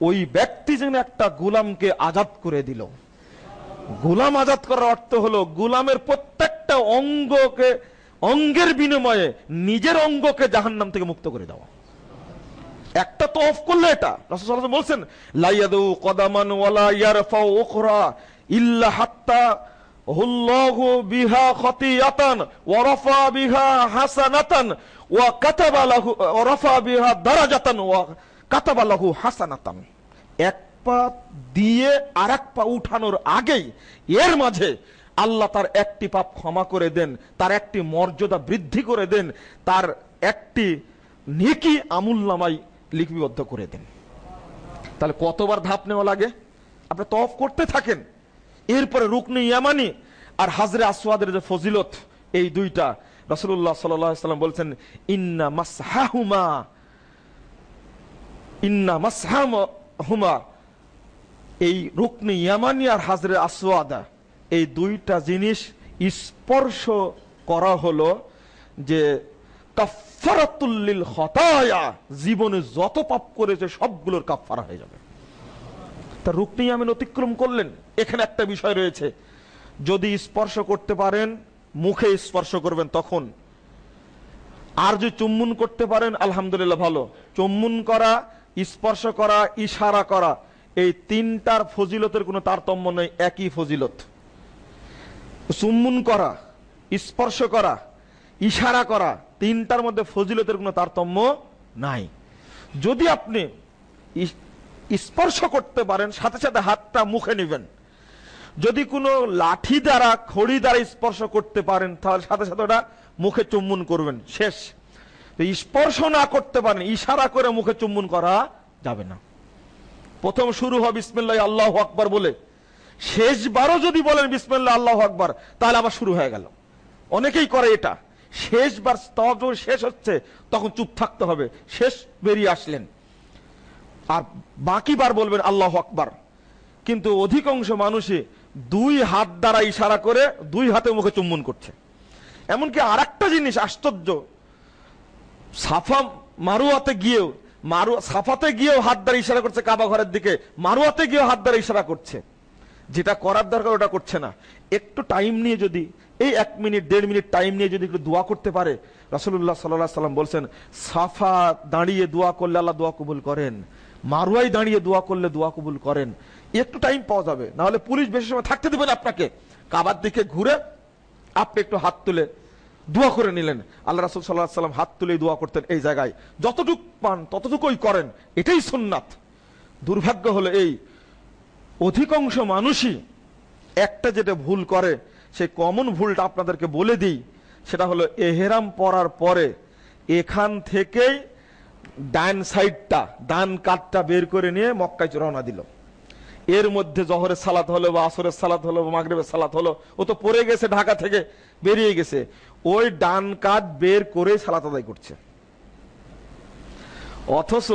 ওই ব্যক্তি যেন একটা গোলামকে আজাদ করে দিল। গোলাম আজাদ করার অর্থ হলো, গোলামের প্রত্যেকটা অঙ্গকে, অঙ্গের বিনিময়ে নিজের অঙ্গকে জাহান্নাম থেকে মুক্ত করে দেওয়া। একটা তো অফ করলে এটা। রাসূল বলছেন লাইয়াদু কদামান ওয়ালা ইয়ারফাউ উখরা ইল্লা হাত্তা বিহা খতিয়াতান ওয়া রাফা বিহা হাসানাতান ওয়া কাতাবা লাহু, ওয়া রাফা বিহা দারাজাতান ওয়া কাতাবা লাহু হাসানাতান। এক পা দিয়ে আরেক পা উঠানোর আগেই এর মাঝে আল্লাহ তার একটি পাপ ক্ষমা করে দেন, তার একটি মর্যাদা বৃদ্ধি করে দেন, তার একটি নেকি আমুল্লামাই লিপিবদ্ধ করে দেন। তাহলে কতবার ধাপ নেওয়া লাগে? আপনি তফ করতে থাকেন। এরপরে রুকনি ইয়ামানি আর হাজরে আসওয়াদের যে ফজিলত, এই দুইটা। রসুল্লাহ সাল্লাম বলছেন, ইন্না মাসহাহুমা, ইন্না মাসহাম হুমা এই রুকনি ইয়ামানি আর হাজরে আসওয়াদা, এই দুইটা জিনিস স্পর্শ করা হলো যে কাফারাতুল্লিল খতায়া। জীবনে যত পাপ করেছে, সবগুলোর কাফারা হয়ে যাবে। তা রুকনি আমিন অতিক্রম করলেন? এখানে একটা বিষয় রয়েছে। যদি স্পর্শ করতে পারেন, মুখে স্পর্শ করবেন তখন। আর যদি চুম্বন করতে পারেন, আলহামদুলিল্লাহ ভালো। চুম্বন করা, স্পর্শ করা, ইশারা করা, এই তিনটার ফজিলতের কোনো তারতম্য নেই, একই ফজিলত। চুম্বন করা, স্পর্শ করা, ইশারা করা তিনটার মধ্যে ফজিলতের কোনো তারতম্য নাই। যদি আপনি স্পর্শ করতে পারেন, সাথে সাথে হাতটা মুখে নেবেন। যদি কোনো লাঠি দ্বারা, খড়ি দ্বারা স্পর্শ করতে পারেন, তাহলে সাথে সাথে ওটা মুখে চুম্বন করবেন। শেষ। স্পর্শ না করতে পারেন, ইশারা করে মুখে চুম্বন করা যাবে না। প্রথম শুরু হবে বিসমিল্লাহ, আল্লাহ আকবার বলে। শেষবারও যদি বলেন বিসমিল্লাহ, আল্লাহ আকবার, তাহলে আবার শুরু হয়ে গেল। অনেকেই করে এটা। শেষবার স্তব যখন শেষ হচ্ছে, তখন চুপ থাকতে হবে। শেষ বেরিয়ে আসলেন। আর বাকি বার বলবেন, আল্লাহ আকবার। কিন্তু অধিকাংশ মানুষই দুই হাত দ্বারা ইশারা করে দুই হাতে মুখে চুম্বন করছে। এমনকি আর একটা জিনিস আশ্চর্য, সাফা মারুয়াতে গিয়েও, মারু, সাফাতে গিয়েও হাত দ্বারা ইশারা করছে কাবা ঘরের দিকে, মারুয়াতে গিয়েও হাত দ্বারা ইশারা করছে। যেটা করার দরকার ওটা করছে না। একটু টাইম নিয়ে যদি এই এক মিনিট, দেড় মিনিট টাইম নিয়ে যদি একটু দোয়া করতে পারে রাসুল্লাহ সাল্লাহ সাল্লাম বলছেন, সাফা দাঁড়িয়ে দোয়া করলে আল্লাহ দোয়া কবুল করেন। মারুয়াই দাঁড়িয়ে দোয়া করলে দোয়া কবুল করেন। একটু টাইম পাওয়া যাবে না হলে পুলিশ বেশি সময় থাকতে দেবেন আপনাকে। কাবার দিকে ঘুরে আপনি একটু হাত তুলে দোয়া করে নিলেন। আল্লাহ রাসুল সাল্লাহ সাল্লাম হাত তুলে দোয়া করতেন এই জায়গায়। যতটুক পান, ততটুকুই করেন, এটাই সুন্নাত। দুর্ভাগ্য হলো এই, অধিকাংশ মানুষই একটা যেটা ভুল করে সেই কমন ভুলটা আপনাদেরকে বলে দিই, সেটা হলো এহেরাম পরার পরে এখান থেকেই ডান সাইডটা, ডান কাঠটা বের করে নিয়ে মক্কায় রওনা দিল। এর মধ্যে জহরের সালাত হলো বা আসরের সালাত হলো বা মাগরেবের সালাত হলো, ও তো পড়ে গেছে, ঢাকা থেকে বেরিয়ে গেছে। ওই ডান কাঠ বের করে সালাত আদায় করছে। অথচ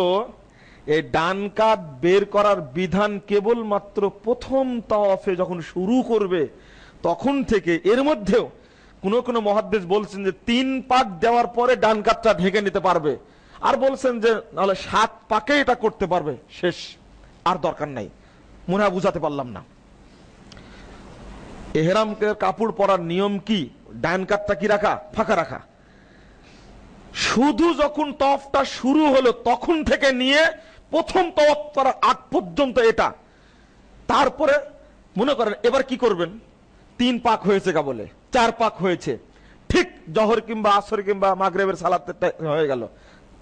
এই ডান কাঠ বের করার বিধান কেবলমাত্র প্রথম তাওয়াফে যখন শুরু করবে তখন থেকে এর মধ্যেও কোন কোন মহাদ্দেশ বলছেন যে তিন পাক দেওয়ার পরে ডান কাঠটা ঢেকে নিতে পারবে। আর বলছেন যে নাহলে সাত পাকে এটা করতে পারবে। শেষ। আর দরকার নাই। মনে হয় বুঝাতে পারলাম না। এহেরামকে কাপড় পরার নিয়ম কি? ডান কাঠটা কি রাখা? ফাঁকা রাখা। শুধু যখন তফটা শুরু হলো তখন থেকে নিয়ে প্রথম তফ করার আগ পর্যন্ত এটা। তারপরে মনে করেন, এবার কি করবেন? তিন পাক হয়েছে কা বলে চার পাক হয়েছে। ঠিক জহর কিংবা আসর কিংবা মাগরেবের সালাতে হয়ে গেল,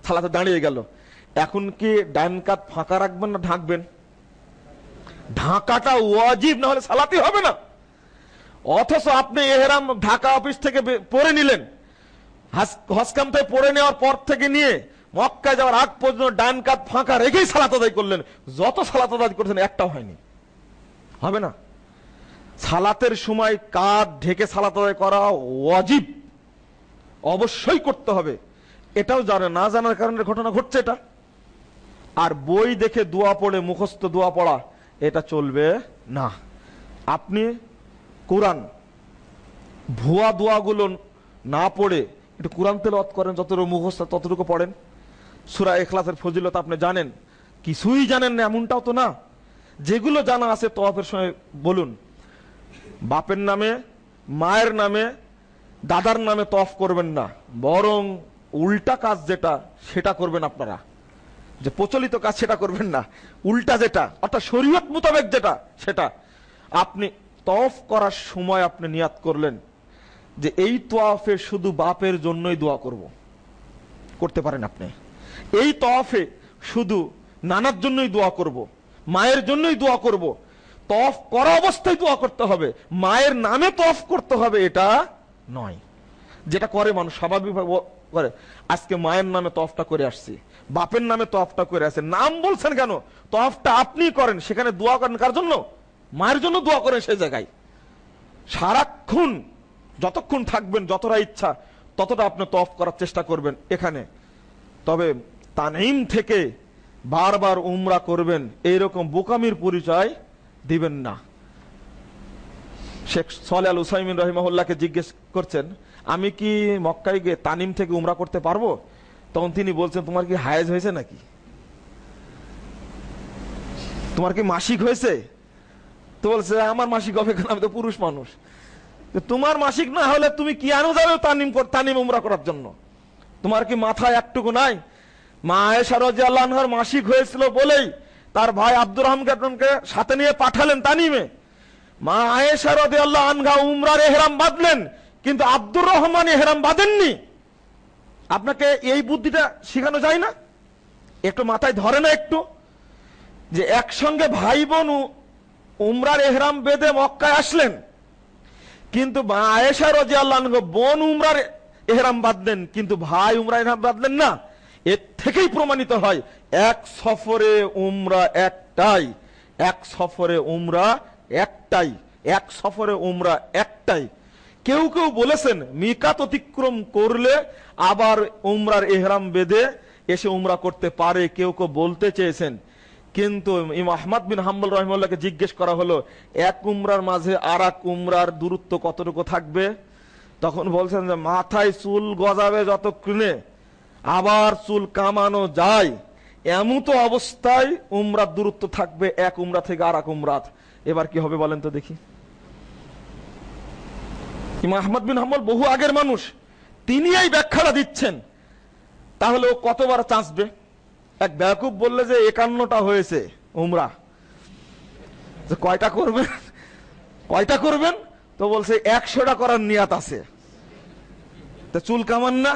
সালাতে দাঁড়িয়ে গেল। এখন কি ডান কাত ফাঁকা রাখবেন না ঢাকবেন? ঢাকাটা ওয়াজিব না হলে সালাতি হবে না। অথচ আপনি এহেরাম ঢাকা অফিস থেকে পরে নিলেন। হসকাম থেকে পড়ে নেওয়ার পর থেকে নিয়ে মক্কা যাওয়ার আগ পর্যন্ত ডান কাত ফাঁকা রেখেই সালাত আদায় করলেন। যত সালাত আদায় করছেন একটাও হয়নি। হবে না? সালাতের সময় কাঁধ ঢেকে সালাত করা ওয়াজিব। অবশ্যই করতে হবে। এটাও জানে না জানার কারণে ঘটনা ঘটছে এটা। আর বই দেখে দোয়া পড়ে, মুখস্থ দোয়া পড়া, এটা চলবে না। আপনি কোরআন, ভুয়া দোয়াগুলো না পড়ে, একটু কোরআন তেলাওয়াত করেন, যতটুকু মুখস্থ ততটুকু পড়েন। সুরা এখলাসের ফজিলত আপনি জানেন। কিছুই জানেন না, এমনটাও তো না। যেগুলো জানা আছে তওয়াফের সময় বলুন। বাপের নামে, মায়ের নামে, দাদার নামে তফ করবেন না। বরং উল্টা কাজ যেটা, সেটা করবেন আপনারা। যে প্রচলিত কাজ সেটা করবেন না। উল্টা যেটা, অর্থাৎ শরীয়ত মোতাবেক যেটা, সেটা। আপনি তফ করার সময় আপনি নিয়াত করলেন যে এই তোয়াফে শুধু বাপের জন্যই দোয়া করব। করতে পারেন আপনি। এই তফে শুধু নানার জন্যই দোয়া করব, মায়ের জন্যই দোয়া করব তফ করা অবস্থায় দোয়া করতে হবে। মায়ের নামে তফ করতে হবে, এটা নয়। যেটা করে মানুষ স্বাভাবিকভাবে করে। আজকে মায়ের নামে তফটা করে আসছি, বাপের নামে তফটা করে আসছে। নাম বলছেন কেন? তফটা আপনি করেন, সেখানে দোয়া করেন কার জন্য? মায়ের জন্য দোয়া করেন সেই জায়গায়। সারাক্ষণ যতক্ষণ থাকবেন, যতটা ইচ্ছা, ততটা আপনি তফ করার চেষ্টা করবেন এখানে। তবে তানিম থেকে বারবার উমরা করবেন, এইরকম বোকামির পরিচয় দিবেন না। শেখ সলে আল উসাইমিন রহিমাহুল্লাহকে জিজ্ঞেস করছেন, আমি কি মক্কায় গিয়ে তানিম থেকে উমরা করতে পারব? তখন তিনি বলছেন, তোমার কি হায়েজ হয়েছে নাকি? তোমার কি মাসিক হয়েছে? তো বলছে, আমার মাসিক কেন আমি তো পুরুষ মানুষ। তোমার মাসিক না হলে তুমি কি আনো যাবে তানিম তানিম উমরা করার জন্য? তোমার কি মাথায় একটুকু নাই? মা আনহার মাসিক হয়েছিল বলেই তার ভাই আব্দুর রহমানকে সাথে নিয়ে পাঠালেন তানিমে। মা আয়েশা আল্লাহ আনঘা উমরার এহরাম বাঁধলেন, কিন্তু আব্দুর রহমান এহরাম বাঁধেননি। আপনাকে এই বুদ্ধিটা শেখানো যায় না? একটু মাথায় ধরে না একটু। যে একসঙ্গে ভাই বোন উমরার এহরাম বেঁধে মক্কায় আসলেন, কিন্তু মা আয়েশা রাজি আল্লাহ বোন উমরার এহরাম বাঁধলেন, কিন্তু ভাই উমরা এহরাম বাঁধলেন না। এর থেকেই প্রমাণিত হয়, এক সফরে উমরা একটাই, এক সফরে উমরা একটাই, এক সফরে উমরা একটাই। কেউ কেউ বলেছেন, মিকাত অতিক্রম করলে আবার উমরার এহরাম বেঁধে এসে উমরা করতে পারে, কেউ কেউ বলতে চেয়েছেন। কিন্তু আহমদ বিন হাম্বল রহিমুল্লাহকে জিজ্ঞেস করা হলো, এক উমরার মাঝে আর এক উমরার দূরত্ব কতটুকু থাকবে? তখন বলছেন যে, মাথায় চুল গজাবে যতক্ষণে আবার চুল কামানো যায়। এমন তো অবস্থায় উমরাত দূরত্ব থাকবে, এক উমরা থেকে আর এক উমরাত। এবার কি হবে বলেন তো দেখি। আহমদ বিন হাম্বল বহু আগের মানুষ, তিনি এই ব্যাখ্যাটা দিচ্ছেন। তাহলে ও কতবার চাঁচবে এক ব্যাকুব বললে যে একান্নটা হয়েছে উমরা। যে কয়টা করবেন? কয়টা করবেন? তো বলছে, একশোটা করার নিয়াত আছে। তা চুল কামান না।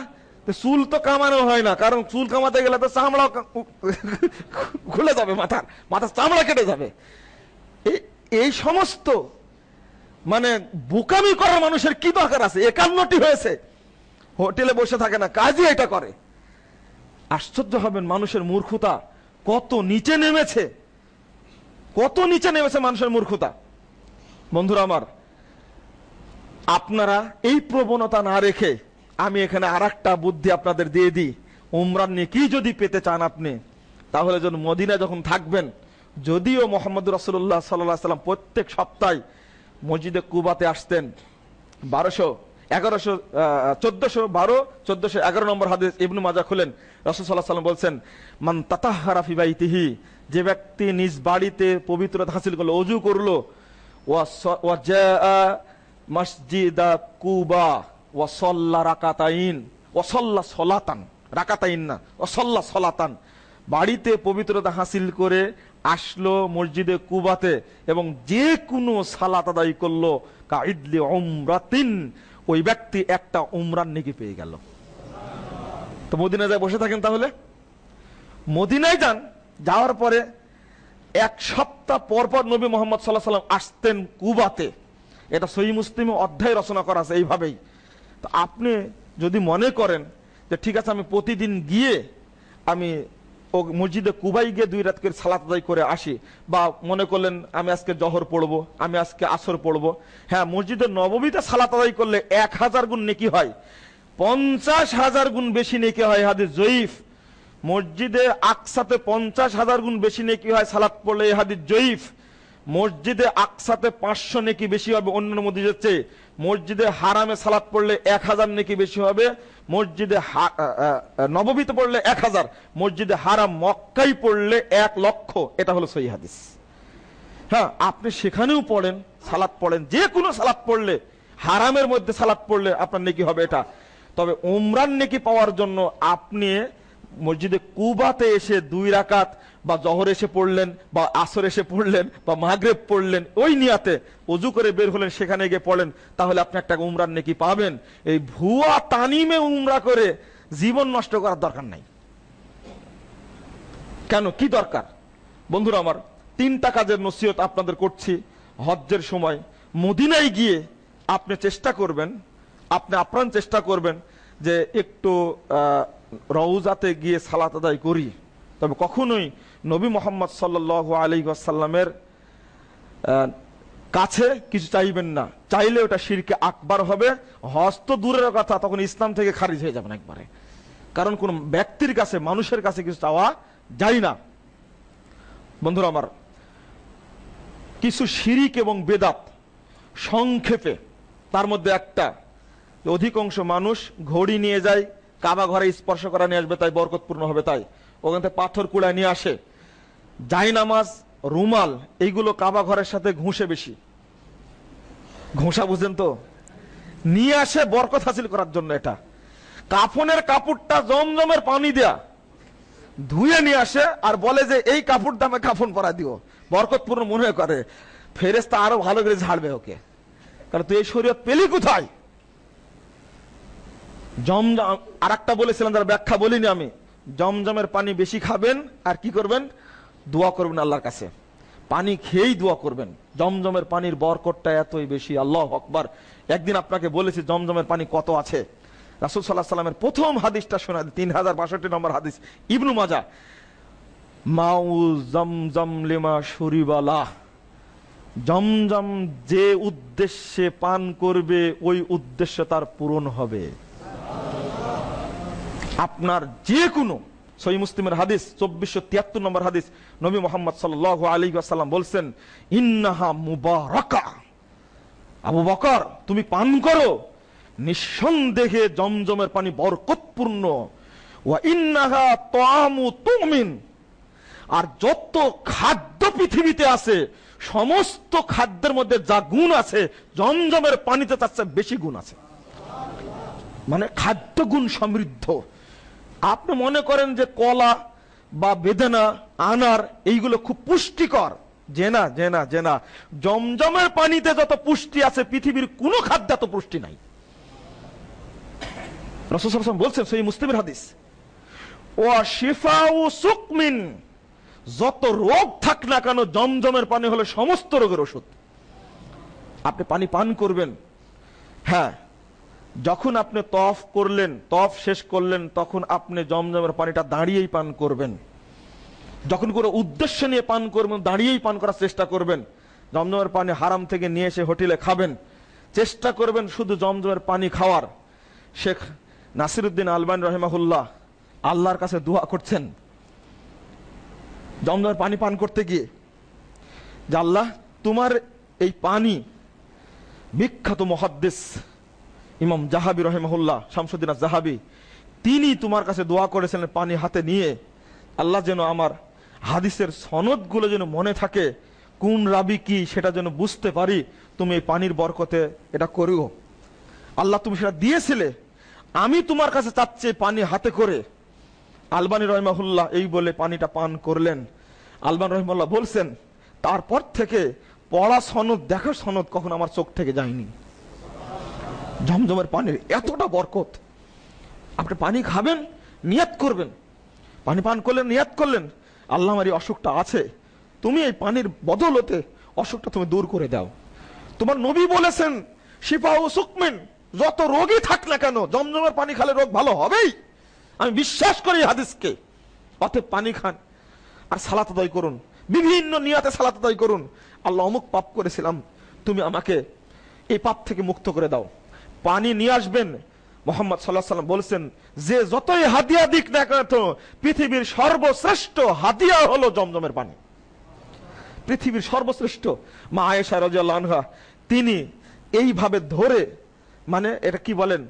চুল তো কামানো হয় না, কারণ চুল কামাতে গেলে তো চামড়া [laughs] খুলে যাবে মাথার মাথার চামড়া কেটে যাবে। এই- সমস্ত মানে বোকামি করার মানুষের কি দরকার আছে? একান্নটি হয়েছে। হোটেলে বসে থাকে না, কাজই এটা করে। আশ্চর্য হবেন মানুষের মূর্খতা, কত নিচে নেমেছে। কত নিচে নেমেছে মানুষের মূর্খতা। বন্ধুরা আমার, আপনারা এই প্রবণতা না রেখে আমি এখানে আর বুদ্ধি আপনাদের দিয়ে দিই। উমরান নিয়ে কি যদি পেতে চান আপনি, তাহলে যখন মদিনা যখন থাকবেন, যদিও মোহাম্মদ রসুল্লাহ সাল্লাহ সাল্লাম প্রত্যেক সপ্তাহে মসজিদে কুবাতে আসতেন। বারোশো এগারোশো চোদ্দশো বারো, চোদ্দশো এগারো নম্বর হাদিস ইবনু মাজা খুলেন। রসুল সাল্লাহ সাল্লাম বলছেন, মান তাতাহারা ফিবাইতিহি যে ব্যক্তি নিজ বাড়িতে পবিত্রতা হাসিল করল, অজু করল মসজিদা কুবা। ওয়াসল্লা রাকাতাইন, ওয়াসল্লা সলাতান, রাকাতাইন না, ওয়াসল্লা সলাতান। বাড়িতে পবিত্রতা হাসিল করে আসলো মসজিদে কুবাতে এবং যে কোনো সালাত আদায় করল কাইদলি ওমরাতিন ওই ব্যক্তি একটা উমরান নেকি পেয়ে গেল। তো মদিনায় যায় বসে থাকেন তাহলে? মদিনায় যান, যাওয়ার পরে এক সপ্তাহ পর পর নবী মোহাম্মদ সাল্লাহ সাল্লাম আসতেন কুবাতে। এটা সহি মুসলিমে অধ্যায় রচনা করা আছে, এইভাবেই। তো আপনি যদি মনে করেন যে ঠিক আছে, আমি প্রতিদিন গিয়ে আমি ও মসজিদে কুবাই গিয়ে দুই রাত করে সালাত আদায় করে আসি, বা মনে করলেন আমি আজকে জহর পড়ব, আমি আজকে আসর পড়ব হ্যাঁ মসজিদে নবমীতে সালাত আদায় করলে এক হাজার গুণ নেকি হয়, পঞ্চাশ হাজার গুণ বেশি নেকি হয়, হাদিস জয়ীফ। মসজিদে আকসাতে পঞ্চাশ হাজার গুণ বেশি নেকি হয় সালাত পড়লে হাদিস জয়ীফ। মসজিদে আকসাতে পাঁচশো নেকি বেশি হবে অন্য মসজিদের চেয়ে। মসজিদে হারামে সালাত পড়লে এক হাজার নেকি বেশি হবে, মসজিদে নববীতে পড়লে এক হাজার, মসজিদে হারাম মক্কাই পড়লে এক লক্ষ। এটা হলো সহি হাদিস। হ্যাঁ আপনি সেখানেও পড়েন, সালাত পড়েন, যে কোনো সালাত পড়লে, হারামের মধ্যে সালাত পড়লে আপনার নেকি হবে এটা। তবে উমরান নেকি পাওয়ার জন্য আপনি মসজিদে কুবাতে এসে দুই রাকাত বা জহর এসে পড়লেন, বা আসর এসে পড়লেন, বা মাগরেব পড়লেন, ওই নিয়াতে অজু করে বের হলেন, সেখানে গিয়ে পড়লেন। তাহলে আপনি একটা উমরান নেকি পাবেন। এই ভুয়া তানিমে উমরা করে জীবন নষ্ট করার দরকার নাই। কেন? কি দরকার? বন্ধুরা আমার, তিনটা কাজের নসিহত আপনাদের করছি। হজ্জের সময় মদিনায় গিয়ে আপনি চেষ্টা করবেন, আপনি আপ্রাণ চেষ্টা করবেন যে একটু রওজাতে গিয়ে সালাত আদায় করি। তবে কখনোই নবী মোহাম্মদ সাল্লাহ আলী আসাল্লামের কাছে কিছু চাইবেন না। চাইলে ওটা শিরকে আকবার হবে। হস্ত দূরের কথা, তখন ইসলাম থেকে খারিজ হয়ে যাবেন একবারে। কারণ কোন ব্যক্তির কাছে, মানুষের কাছে কিছু চাওয়া যায় না। বন্ধুরা আমার, কিছু শিরিক এবং বেদাত সংক্ষেপে, তার মধ্যে একটা অধিকাংশ মানুষ ঘড়ি নিয়ে যায়, কাবা ঘরে স্পর্শ করা নিয়ে আসবে, তাই বরকতপূর্ণ হবে তাই। ওখান থেকে পাথর কুড়ায় নিয়ে আসে। জাই নামাজ রুমাল, এইগুলো কাবা ঘরের সাথে ঘুষে বেশি। ঘুষা বুঝেন তো? নিয়ে আসে বরকত হাসিল করার জন্য এটা। কাফনের কাপড়টা জমজমের পানি দেয়া। ধুয়ে নিয়ে আসে আর বলে যে, এই কাপড় দামে কাফন পরা দিও। বরকতপূর্ণ মনে করে। ফেরেস্তা আরও ভালো করে ঝাড়বে ওকে। কারণ তুই এই শরীয়ত পেলি কোথায়? জমজম আর একটা বলেছিলাম তার ব্যাখ্যা বলিনি আমি। জমজমের পানি বেশি খাবেন আর কি করবেন? দোয়া করবেন আল্লাহর কাছে। পানি খেয়েই দোয়া করবেন। জমজমের পানির বরকটটা এতই বেশি, আল্লাহ আকবার। একদিন আপনাকে বলেছি, জমজমের পানি কত আছে? রাসুল সাল্লাহ সাল্লামের প্রথম হাদিসটা শোনা তিন হাজার বাষট্টি নম্বর হাদিস। ইবনু মাজা, মাউ জমজম লিমা শরীবালা জমজম যে উদ্দেশ্যে পান করবে, ওই উদ্দেশ্য তার পূরণ হবে। আপনার যে কোনো সহি মুসলিমের হাদিস, চব্বিশশো তিয়াত্তর নম্বর হাদিস, নবী মোহাম্মদ সাল্লাহ আলী আসাল্লাম বলছেন, ইন্নাহা মুবারকা। আবু বকর, তুমি পান করো, নিঃসন্দেহে জমজমের পানি বরকতপূর্ণ। ওয়া ইন্নাহা তামু তুমিন। আর যত খাদ্য পৃথিবীতে আছে, সমস্ত খাদ্যের মধ্যে যা গুণ আছে, জমজমের পানিতে তার চেয়ে বেশি গুণ আছে। মানে খাদ্য গুণ সমৃদ্ধ। আপনি মনে করেন যে কলা বা বেদানা, আনার, এইগুলো খুব পুষ্টিকর। জেনা জেনা যে না যে না জমজমের পানিতে যত পুষ্টি আছে, পৃথিবীর কোনো খাদ্য এত পুষ্টি নাই। বলছেন সেই মুসলিমের হাদিস ও শিফা ও সুকমিন। যত রোগ থাক না কেন, জমজমের পানি হলো সমস্ত রোগের ওষুধ। আপনি পানি পান করবেন। হ্যাঁ যখন আপনি তফ করলেন, তফ শেষ করলেন, তখন আপনি জমজমের পানিটা দাঁড়িয়েই পান করবেন। যখন কোনো উদ্দেশ্য নিয়ে পান করবেন, দাঁড়িয়েই পান করার চেষ্টা করবেন। জমজমের পানি হারাম থেকে নিয়ে এসে হোটেলে খাবেন। চেষ্টা করবেন শুধু জমজমের পানি খাওয়ার। শেখ নাসিরুদ্দিন আলবান রহেমাহুল্লাহ আল্লাহর কাছে দোয়া করছেন। জমজমের পানি পান করতে গিয়ে যে আল্লাহ, তোমার এই পানি বিখ্যাত মহাদ্দেশ ইমাম জাহাবি রহেমাহুল্লাহ, শামসুদ্দিন জাহাবি তিনি তোমার কাছে দোয়া করেছিলেন পানি হাতে নিয়ে। আল্লাহ যেন আমার হাদিসের সনদগুলো যেন মনে থাকে, কোন রাবি কি সেটা যেন বুঝতে পারি, তুমি এই পানির বরকতে এটা করিও। আল্লাহ তুমি সেটা দিয়েছিলে, আমি তোমার কাছে চাচ্ছি পানি হাতে করে। আলবানী রহমাহুল্লাহ এই বলে পানিটা পান করলেন। আলবান রহমাল্লাহ বলছেন, তারপর থেকে পড়া সনদ দেখা সনদ কখন আমার চোখ থেকে যায়নি। জমজমের পানির এতটা বরকত। আপনি পানি খাবেন, নিয়াত করবেন। পানি পান করলেন, নিয়াত করলেন। আল্লাহ আমার এই অসুখটা আছে। তুমি এই পানির বদলতে অসুখটা তুমি দূর করে দাও। তোমার নবী বলেছেন শিপা ও সুকমিন, যত রোগই থাক না কেন জমজমের পানি খালে রোগ ভালো হবেই। আমি বিশ্বাস করি হাদিসকে। অতএব পানি খান আর সালাত আদায় করুন। বিভিন্ন নিয়াতে সালাত আদায় করুন। আল্লাহ অমুক পাপ করেছিলাম, তুমি আমাকে এই পাপ থেকে মুক্ত করে দাও। পানি নিয়ে আসবেন। মোহাম্মদ সাল্লাহ সাল্লাম বলছেন, যে যতই হাদিয়া দিক না কেন পৃথিবীর সর্বশ্রেষ্ঠ হাদিয়া হলো জমজমের পানি। পৃথিবীর সর্বশ্রেষ্ঠ মা আয়েশা রাজিয়াল্লাহ তিনি এইভাবে ধরে মানে এটা কি বলেন,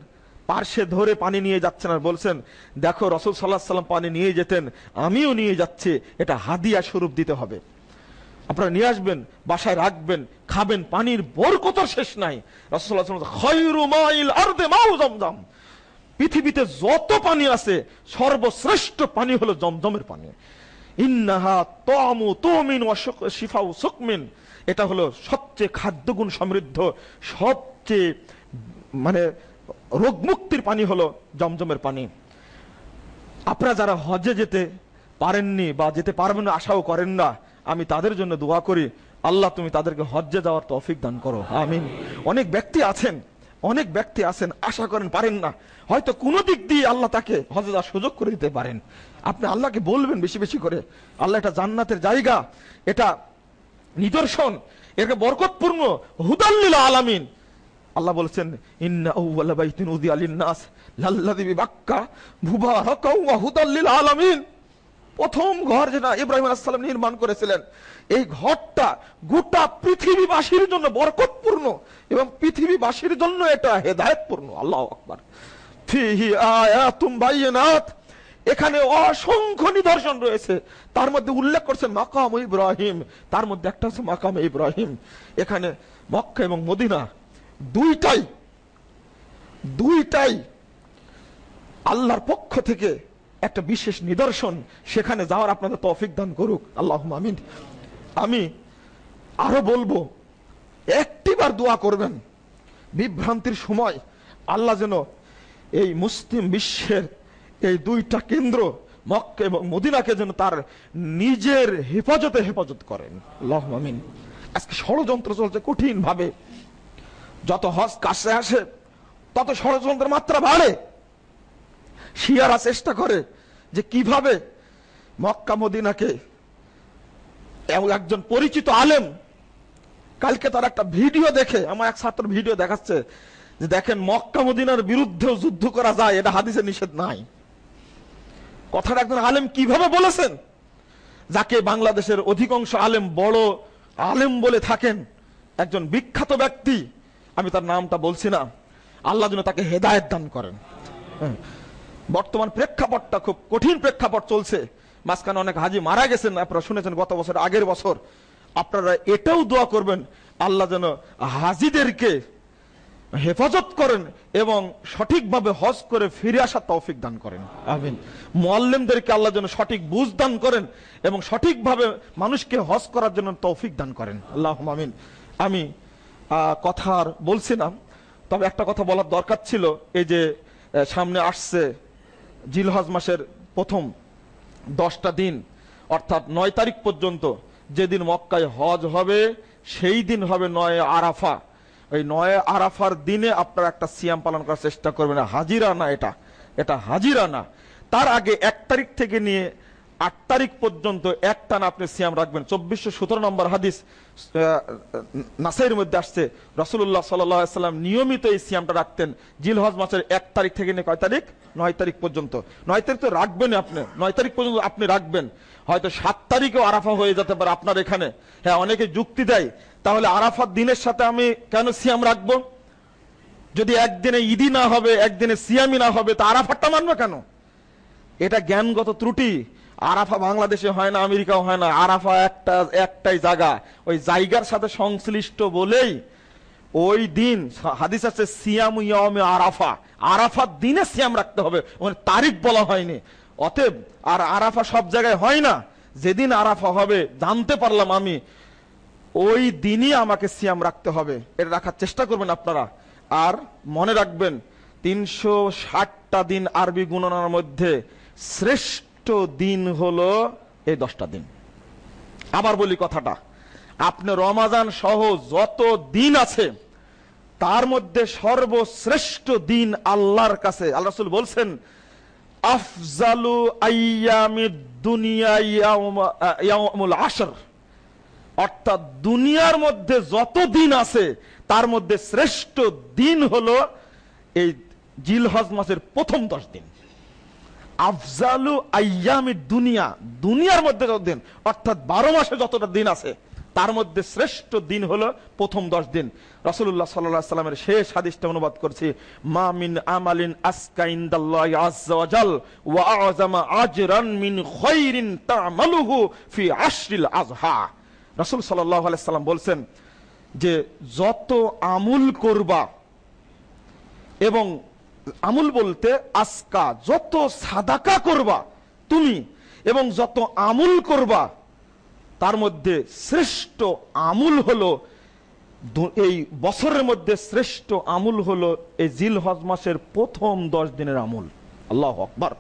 পার্শ্বে ধরে পানি নিয়ে যাচ্ছেন আর বলছেন, দেখো, রসুল সাল্লাহ সাল্লাম পানি নিয়ে যেতেন, আমিও নিয়ে যাচ্ছি, এটা হাদিয়া স্বরূপ দিতে হবে। আপনারা নিয়ে আসবেন, বাসায় রাখবেন, খাবেন, পানির বরকত শেষ নাই। জমজম পৃথিবীতে যত পানি আছে, সর্বশ্রেষ্ঠ পানি হলো জমজমের পানি। ইন্নাহা তমু তমিন এটা হলো সবচেয়ে খাদ্যগুণ সমৃদ্ধ, সবচেয়ে মানে রোগ মুক্তির পানি হলো জমজমের পানি। আপনারা যারা হজে যেতে পারেননি বা যেতে পারবেন আশাও করেন না আমি তাদের জন্য দোয়া করি। আল্লাহ, তুমি তাদেরকে হজ্জে যাওয়ার তৌফিক দান করো। আমিন। অনেক ব্যক্তি আছেন, অনেক ব্যক্তি আছেন, আশা করেন পারেন না। হয়তো কোনো দিক দিয়ে আল্লাহ তাকে হজে যাওয়ার সুযোগ করে দিতে পারেন। আপনি আল্লাহকে বলবেন বেশি বেশি করে। আল্লাহ এটা জান্নাতের জায়গা, এটা নিদর্শন একে বরকতপূর্ণ হুদাল্লিল আলামিন। আল্লাহ বলছেন, ইন্না আউওয়ালা বাইতিন উযিয়া লিন-নাস লাল্লাযী বিবাক্কা মুবারাকাও ওয়া হুদাল্লিল আলামিন। প্রথম ঘর যেটা ইব্রাহিম আলাইহিস সালাম নির্মাণ করেছিলেন, এই ঘরটা গোটা পৃথিবীবাসীর জন্য বরকতপূর্ণ এবং পৃথিবীবাসীর জন্য এটা হেদায়েতপূর্ণ। আল্লাহ আকবার। এখানে অসংখ্য নিদর্শন রয়েছে। তার মধ্যে উল্লেখ করছেন মাকাম ইব্রাহিম। তার মধ্যে একটা হচ্ছে মাকাম ইব্রাহিম। এখানে মক্কা এবং মদিনা দুইটাই দুইটাই আল্লাহর পক্ষ থেকে একটা বিশেষ নিদর্শন সেখানে যাওয়ার আপনাদের তৌফিক দান করুক। আল্লাহ আমিন। আমি আরও বলব, একটিবার দোয়া করবেন। বিভ্রান্তির সময় আল্লাহ যেন এই মুসলিম বিশ্বের এই দুইটা কেন্দ্র, মক্কা এবং মদিনাকে যেন তার নিজের হেফাজতে হেফাজত করেন। আল্লাহ আমিন। আজকে ষড়যন্ত্র চলছে কঠিন ভাবে যত হজ কাছে আসে, তত ষড়যন্ত্রের মাত্রা বাড়ে। শিয়ারা চেষ্টা করে যে কীভাবে মক্কা মদিনাকে একজন পরিচিত আলেম, কালকে তার একটা ভিডিও দেখে, আমার এক ছাত্র ভিডিও দেখাচ্ছে যে দেখেন মক্কা মদিনার বিরুদ্ধেও যুদ্ধ করা যায়, এটা হাদিসে নিষেধ নাই। কথাটা একজন আলেম কীভাবে বলেছেন? যাকে বাংলাদেশের অধিকাংশ আলেম বড় আলেম বলে থাকেন, একজন বিখ্যাত ব্যক্তি, আমি তার নামটা বলছি না, আল্লাহ যেন তাকে হেদায়ত দান করেন। হ্যাঁ। বর্তমান প্রেক্ষাপটটা খুব কঠিন প্রেক্ষাপট চলছে। মাঝখানে অনেক হাজি মারা গেছেন আপনারা শুনেছেন গত বছর আগের বছর। আপনারা এটাও দোয়া করবেন আল্লাহ যেন হাজিদেরকে হেফাজত করেন এবং সঠিকভাবে হজ করে ফিরে আসার তৌফিক দান করেন। আমিন। মোয়াল্লেমদেরকে আল্লাহ যেন সঠিক বুঝ দান করেন এবং সঠিকভাবে মানুষকে হজ করার জন্য তৌফিক দান করেন। আল্লাহ আমিন। আমি আহ, কথা আর বলছি না তবে একটা কথা বলার দরকার ছিল এই যে সামনে আসছে জিলহজ মাসের প্রথম দশটা দিন, অর্থাৎ নয় তারিখ পর্যন্ত যেদিন মক্কায় হজ হবে, সেই দিন হবে নয় আরাফা। ওই নয় আরাফার দিনে আপনার একটা সিয়াম পালন করার চেষ্টা করবেন। হাজিরা না এটা। এটা হাজিরা না। তার আগে এক তারিখ থেকে নিয়ে আট তারিখ পর্যন্ত এক টান আপনি সিয়াম রাখবেন। চব্বিশশো সতেরো নম্বর হাদিস নাসাইয়ের মধ্যে আসছে রসুল্লাহ সাল্লাম নিয়মিত এই সিয়ামটা রাখতেন। জিলহজ মাসের এক তারিখ থেকে নিয়ে কয় তারিখ? নয় তারিখ পর্যন্ত। নয় তারিখ তো রাখবেন আপনি, নয় তারিখ পর্যন্ত আপনি রাখবেন। হয়তো সাত তারিখেও আরাফা হয়ে যেতে পারে আপনার এখানে। হ্যাঁ অনেকে যুক্তি দেয়, তাহলে আরাফার দিনের সাথে আমি কেন সিয়াম রাখব? যদি একদিনে ইদি না হবে, একদিনে সিয়ামি না হবে, তা আরাফারটা মানবো কেন? এটা জ্ঞানগত ত্রুটি। আরাফা বাংলাদেশে হয় না, আমেরিকাও হয় না। আরাফা একটা, একটাই জায়গা। ওই জায়গার সাথে সংশ্লিষ্ট বলেই ওই দিন হাদিস আছে, সিয়াম ইয়ামে আরাফা। আরাফার দিনে সিয়াম রাখতে হবে, ওখানে তারিখ বলা হয়নি। অতএব, আর আরাফা সব জায়গায় হয় না। যেদিন আরাফা হবে, জানতে পারলাম আমি, ওই দিনই আমাকে সিয়াম রাখতে হবে। এটা রাখার চেষ্টা করবেন আপনারা। আর মনে রাখবেন, তিনশো ষাটটা দিন আরবি গুণনার মধ্যে শ্রেষ্ঠ দিন হলো এই দশটা দিন। আবার বলি কথাটা, আপনি রমাজান সহ যত দিন আছে, তার মধ্যে সর্বশ্রেষ্ঠ দিন আল্লাহর কাছে, আল্লাহ রাসূল বলছেন, আফজালু আইয়ামি দুনিয়া ইয়াউমা- আশর। অর্থাৎ দুনিয়ার মধ্যে যত দিন আছে, তার মধ্যে শ্রেষ্ঠ দিন হলো এই জিলহজ মাসের প্রথম দশ দিন। আফজালু আয়ামি দুনিয়া, দুনিয়ার মধ্যে যত দিন, অর্থাৎ বারো মাসে যতটা দিন আছে, তার মধ্যে শ্রেষ্ঠ দিন হলো প্রথম দশ দিন। রসুল্লাহ সাল্লাহ সাল্লামের শেষ হাদিসটা অনুবাদ করছি, মা মিন আমালিন রাসূল সাল্লাম বলছেন যে, যত আমুল করবা এবং আমুল বলতে আজকা যত সাদাকা করবা তুমি এবং যত আমুল করবা, তার মধ্যে শ্রেষ্ঠ আমুল হলো এই বছরের মধ্যে শ্রেষ্ঠ আমুল হলো এই জিল হজ মাসের প্রথম দশ দিনের আমুল। আল্লাহ আকবার।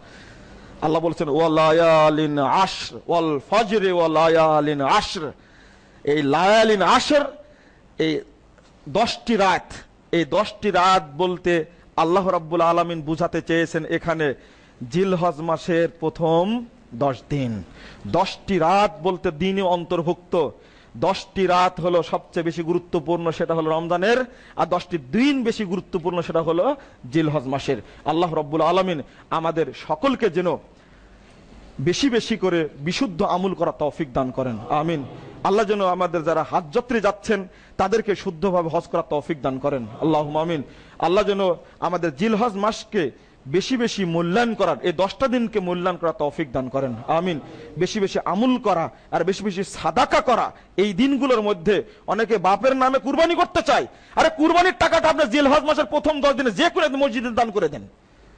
আল্লাহ বলছেন ওয়ালায়ালিন আশর, ওয়াল ফজরে ওয়ালায়ালিন আশর। এই লায়ালিন আশর, এই দশটি রাত, এই দশটি রাত বলতে আল্লাহ রাব্বুল আলমিন বুঝাতে চেয়েছেন এখানে জিলহজ মাসের প্রথম দশ দিন। দশটি রাত বলতে দিনে অন্তর্ভুক্ত। দশটি রাত হলো সবচেয়ে বেশি গুরুত্বপূর্ণ, সেটা হলো রমজানের, আর দশটি দিন বেশি গুরুত্বপূর্ণ, সেটা হলো জিলহজ মাসের। আল্লাহ রব্বুল আলমিন আমাদের সকলকে যেন বেশি বেশি করে বিশুদ্ধ আমল করা তৌফিক দান করেন। আমিন। আল্লাহ যেন আমাদের যারা হাজ যাত্রী যাচ্ছেন, তাদেরকে শুদ্ধভাবে হজ করা তৌফিক দান করেন। আল্লাহ আমিন। আল্লাহ যেন আমাদের জিলহজ মাসকে বেশি বেশি মূল্যায়ন করার, এই দশটা দিনকে মূল্যায়ন করা তৌফিক দান করেন। আমিন। বেশি বেশি আমুল করা আর বেশি বেশি সাদাকা করা, এই দিনগুলোর মধ্যে অনেকে বাপের নামে কুরবানি করতে চায়। আরে কুরবানির টাকাটা আপনার জিলহজ মাসের প্রথম দশ দিনে যে করে মসজিদে দান করে দেন।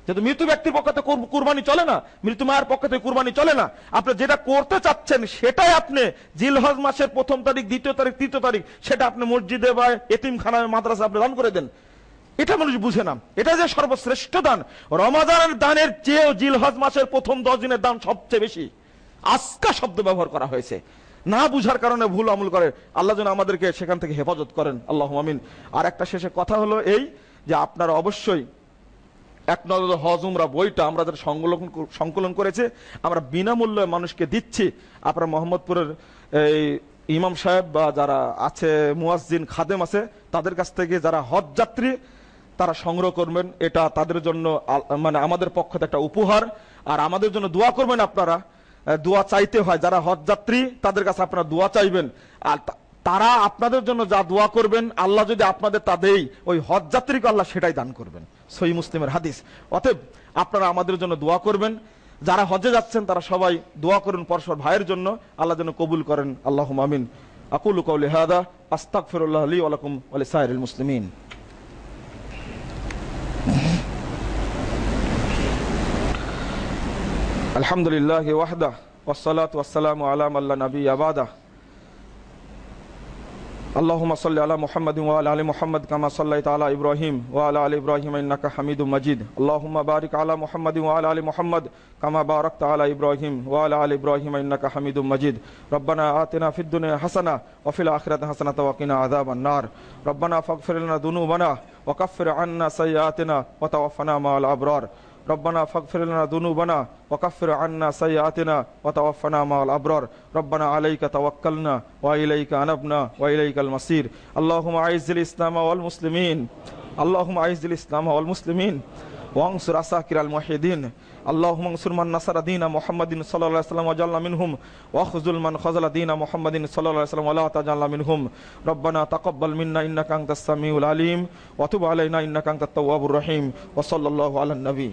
যেহেতু মৃত ব্যক্তির পক্ষে কুরবানি চলে না, মৃত মায়ের পক্ষে তো কুরবানি চলে না, আপনি যেটা করতে চাচ্ছেন সেটাই আপনি জিলহজ মাসের প্রথম তারিখ, দ্বিতীয় তারিখ, তৃতীয় তারিখ, সেটা আপনি মসজিদে বা এতিমখানায় মাদ্রাসা আপনি দান করে দেন। এটা মানুষ বুঝে না। এটা যে সর্বশ্রেষ্ঠ দান। রমাজানের দানের চেয়েও জিলহজ মাসের প্রথম দশ দিনের দান সবচেয়ে বেশি। আজকা শব্দ ব্যবহার করা হয়েছে। না বুঝার কারণে ভুল আমল করে। আল্লাহ যেন আমাদেরকে সেখান থেকে হেফাজত করেন। আল্লাহ আমিন। আর একটা শেষে কথা হলো এই যে আপনারা অবশ্যই এক নজর হজ, উমরা বইটা আমরা যারা সংকলন সংকলন করেছে, আমরা বিনামূল্যে মানুষকে দিচ্ছি। আপনার মোহাম্মদপুরের এই ইমাম সাহেব বা যারা আছে মুয়াজ্জিন খাদেম আছে, তাদের কাছ থেকে যারা হজ যাত্রী তারা সংগ্রহ করবেন, এটা তাদের জন্য মানে আমাদের পক্ষ থেকে একটা উপহার। আর আমাদের জন্য দোয়া করবেন আপনারা দোয়া চাইতে হয়, যারা হজ যাত্রী তাদের কাছে আপনারা দোয়া চাইবেন। আর তারা আপনাদের জন্য যা দোয়া করবেন, আল্লাহ যদি আপনাদের তা ওই হজ যাত্রীকে আল্লাহ সেটাই দান করবেন। সই মুসলিমের হাদিস। অতএব আপনারা আমাদের জন্য দোয়া করবেন। যারা হজে যাচ্ছেন, তারা সবাই দোয়া করুন পরস্পর ভাইয়ের জন্য। আল্লাহ যেন কবুল করেন। আল্লাহ আমিন। আকুল কৌলি হাদা, আস্তাগফিরুল্লাহ আলী ওয়ালাকুম ওয়ালি সাইরুল মুসলিমিন। الحمد لله وحده والصلاة والسلام على من لا نبي بعده اللهم صل على محمد وعلى آل محمد كما صليت على إبراهيم وعلى آل إبراهيم إنك حميد مجيد اللهم بارك على محمد وعلى آل محمد كما باركت على إبراهيم وعلى آل إبراهيم إنك حميد مجيد ربنا آتنا في الدنيا حسنة وفي الآخرة حسنة وقنا عذاب النار ربنا فاغفر لنا ذنوبنا وكفر عنا سيئاتنا وتوفنا مع الأبرار ربنا فاغفر لنا ذنوبنا وكفر عنا سيئاتنا وتوفنا مع الأبرار ربنا عليك توكلنا وإليك أنبنا وإليك المصير اللهم أعز الإسلام والمسلمين اللهم أعز الإسلام والمسلمين وانصر عساكر الموحدين اللهم انصر من نصر دين محمد صلى الله عليه وسلم وجعلنا منهم واخذل من خذل دين محمد صلى الله عليه وسلم ولا تجعلنا منهم ربنا تقبل منا انك انت السميع العليم وتب علينا انك انت التواب الرحيم وصلى الله على النبي